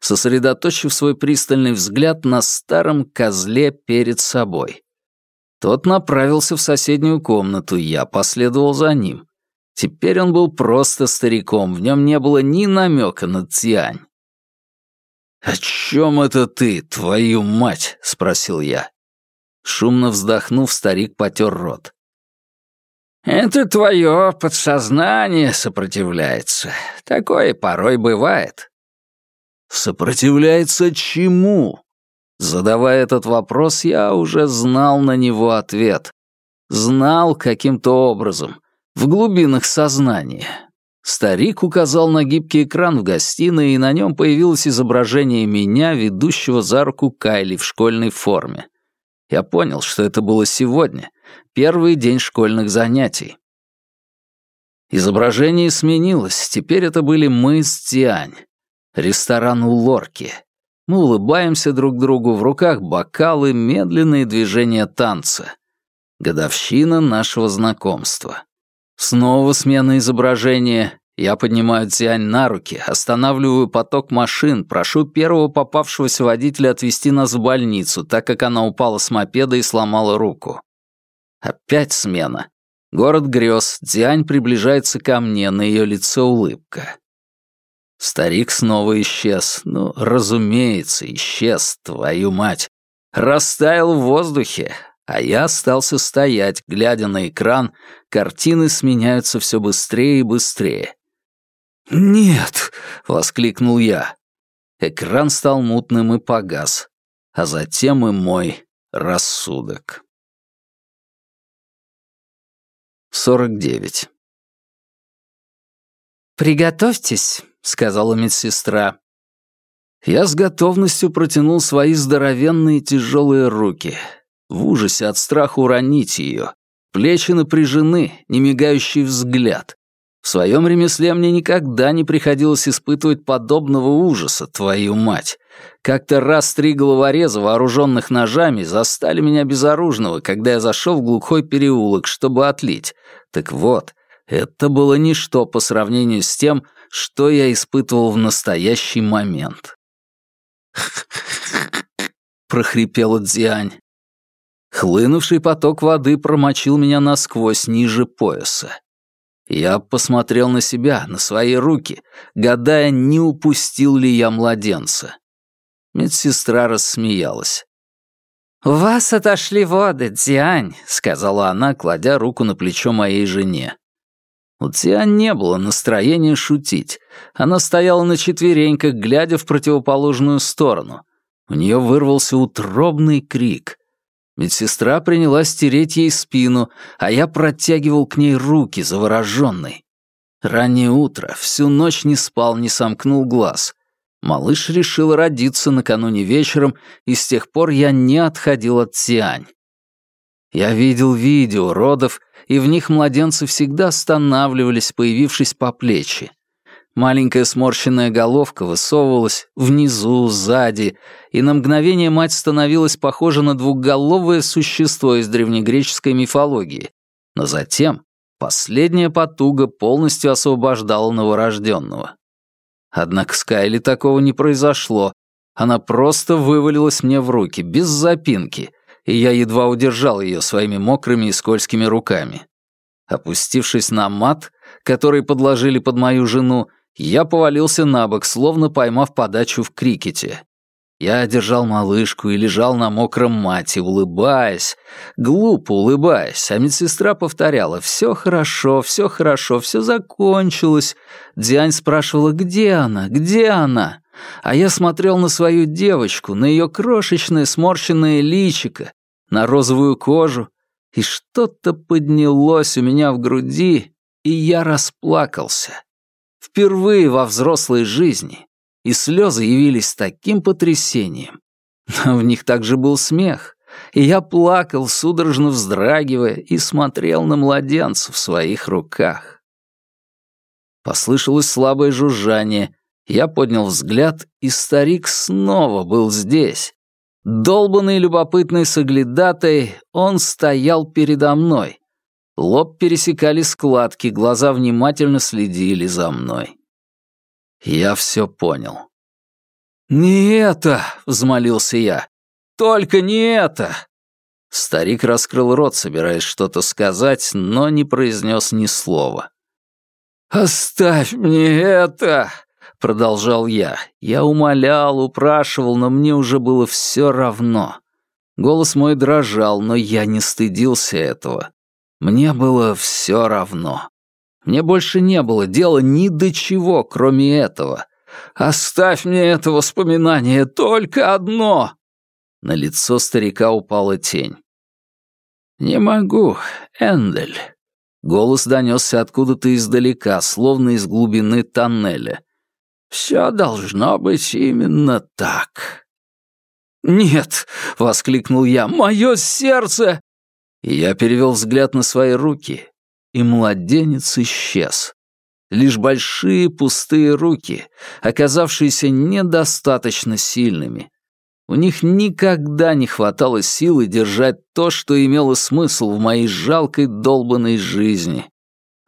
Сосредоточив свой пристальный взгляд на старом козле перед собой. Тот направился в соседнюю комнату, я последовал за ним. Теперь он был просто стариком, в нем не было ни намека на Цзянь. «О чем это ты, твою мать?» — спросил я. Шумно вздохнув, старик потер рот. «Это твое подсознание сопротивляется. Такое порой бывает». «Сопротивляется чему?» Задавая этот вопрос, я уже знал на него ответ. Знал каким-то образом, в глубинах сознания. Старик указал на гибкий экран в гостиной, и на нем появилось изображение меня, ведущего за руку Кайли в школьной форме. Я понял, что это было сегодня, первый день школьных занятий. Изображение сменилось, теперь это были мы с Тиань. Ресторан у Лорки. Мы улыбаемся друг другу, в руках бокалы, медленные движения танца. Годовщина нашего знакомства. Снова смена изображения. Я поднимаю Цзянь на руки, останавливаю поток машин, прошу первого попавшегося водителя отвезти нас в больницу, так как она упала с мопеда и сломала руку. Опять смена. Город грез, Дзянь приближается ко мне, на ее лицо улыбка. Старик снова исчез. Ну, разумеется, исчез, твою мать. Растаял в воздухе, а я остался стоять, глядя на экран, картины сменяются все быстрее и быстрее. «Нет!» — воскликнул я. Экран стал мутным и погас, а затем и мой рассудок. 49. «Приготовьтесь», — сказала медсестра. Я с готовностью протянул свои здоровенные тяжелые руки — в ужасе от страха уронить ее. Плечи напряжены, немигающий взгляд. В своем ремесле мне никогда не приходилось испытывать подобного ужаса, твою мать. Как-то раз три головореза, вооруженных ножами, застали меня безоружного, когда я зашел в глухой переулок, чтобы отлить. Так вот, это было ничто по сравнению с тем, что я испытывал в настоящий момент. (laughs) прохрипела Дзиань. Хлынувший поток воды промочил меня насквозь ниже пояса. Я посмотрел на себя, на свои руки, гадая, не упустил ли я младенца. Медсестра рассмеялась. «У вас отошли воды, Дзянь», — сказала она, кладя руку на плечо моей жене. У Дзянь не было настроения шутить. Она стояла на четвереньках, глядя в противоположную сторону. У нее вырвался утробный крик. Медсестра принялась стереть ей спину, а я протягивал к ней руки, завороженный. Раннее утро, всю ночь не спал, не сомкнул глаз. Малыш решил родиться накануне вечером, и с тех пор я не отходил от Сиань. Я видел видео родов, и в них младенцы всегда останавливались, появившись по плечи. Маленькая сморщенная головка высовывалась внизу, сзади, и на мгновение мать становилась похожа на двухголовое существо из древнегреческой мифологии. Но затем последняя потуга полностью освобождала новорожденного. Однако с Кайли такого не произошло. Она просто вывалилась мне в руки, без запинки, и я едва удержал ее своими мокрыми и скользкими руками. Опустившись на мат, который подложили под мою жену, я повалился на бок, словно поймав подачу в крикете. Я держал малышку и лежал на мокром мате, улыбаясь, глупо улыбаясь, а медсестра повторяла «Все хорошо, все хорошо, все закончилось». Диань спрашивала «Где она? Где она?» А я смотрел на свою девочку, на ее крошечное сморщенное личико, на розовую кожу, и что-то поднялось у меня в груди, и я расплакался. Впервые во взрослой жизни. И слезы явились таким потрясением. Но в них также был смех. И я плакал, судорожно вздрагивая, и смотрел на младенца в своих руках. Послышалось слабое жужжание. Я поднял взгляд, и старик снова был здесь. Долбанный любопытный соглядатой, он стоял передо мной. Лоб пересекали складки, глаза внимательно следили за мной. Я все понял. «Не это!» — взмолился я. «Только не это!» Старик раскрыл рот, собираясь что-то сказать, но не произнес ни слова. «Оставь мне это!» — продолжал я. Я умолял, упрашивал, но мне уже было все равно. Голос мой дрожал, но я не стыдился этого. Мне было все равно. Мне больше не было дела ни до чего, кроме этого. Оставь мне это воспоминание, только одно!» На лицо старика упала тень. «Не могу, Эндель». Голос донесся откуда-то издалека, словно из глубины тоннеля. «Все должно быть именно так». «Нет!» — воскликнул я. «Мое сердце!» Я перевел взгляд на свои руки, и младенец исчез. Лишь большие пустые руки, оказавшиеся недостаточно сильными. У них никогда не хватало силы держать то, что имело смысл в моей жалкой долбанной жизни.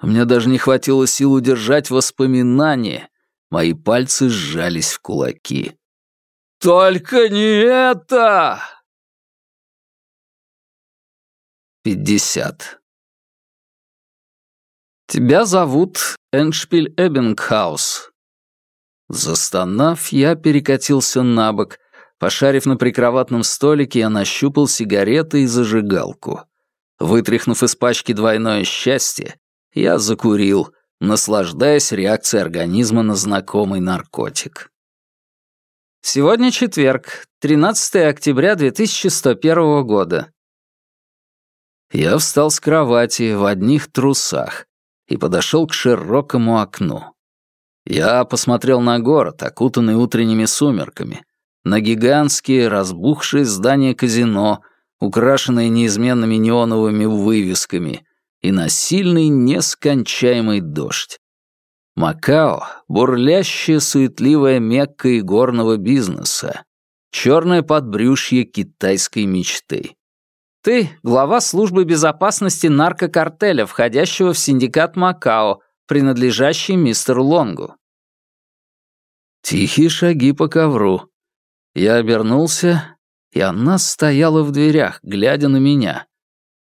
У меня даже не хватило сил удержать воспоминания. Мои пальцы сжались в кулаки. «Только не это!» Пятьдесят. «Тебя зовут Эншпиль Эббингхаус». Застонав, я перекатился на бок. Пошарив на прикроватном столике, я нащупал сигареты и зажигалку. Вытряхнув из пачки двойное счастье, я закурил, наслаждаясь реакцией организма на знакомый наркотик. Сегодня четверг, 13 октября 2101 года. Я встал с кровати в одних трусах и подошел к широкому окну. Я посмотрел на город, окутанный утренними сумерками, на гигантские разбухшие здания казино, украшенные неизменными неоновыми вывесками, и на сильный нескончаемый дождь. Макао — бурлящая суетливая мекка игорного бизнеса, черное подбрюшье китайской мечты. Ты — глава службы безопасности наркокартеля, входящего в синдикат Макао, принадлежащий мистеру Лонгу. Тихие шаги по ковру. Я обернулся, и она стояла в дверях, глядя на меня.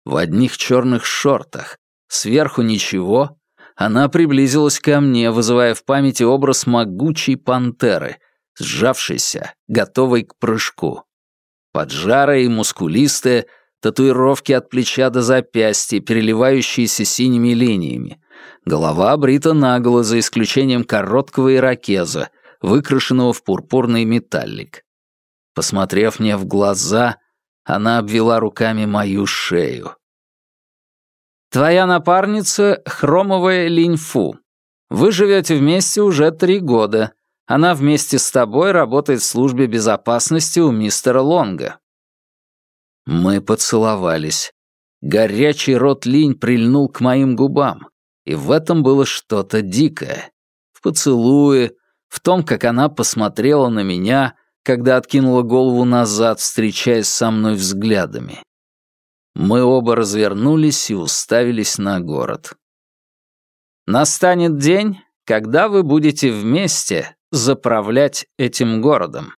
В одних черных шортах, сверху ничего. Она приблизилась ко мне, вызывая в памяти образ могучей пантеры, сжавшейся, готовой к прыжку. Поджарая и мускулистая — татуировки от плеча до запястья, переливающиеся синими линиями. Голова брита наголо, за исключением короткого ирокеза, выкрашенного в пурпурный металлик. Посмотрев мне в глаза, она обвела руками мою шею. «Твоя напарница — хромовая линьфу. Вы живете вместе уже три года. Она вместе с тобой работает в службе безопасности у мистера Лонга». Мы поцеловались. Горячий рот Линь прильнул к моим губам, и в этом было что-то дикое. В поцелуе, в том, как она посмотрела на меня, когда откинула голову назад, встречаясь со мной взглядами. Мы оба развернулись и уставились на город. Настанет день, когда вы будете вместе заправлять этим городом.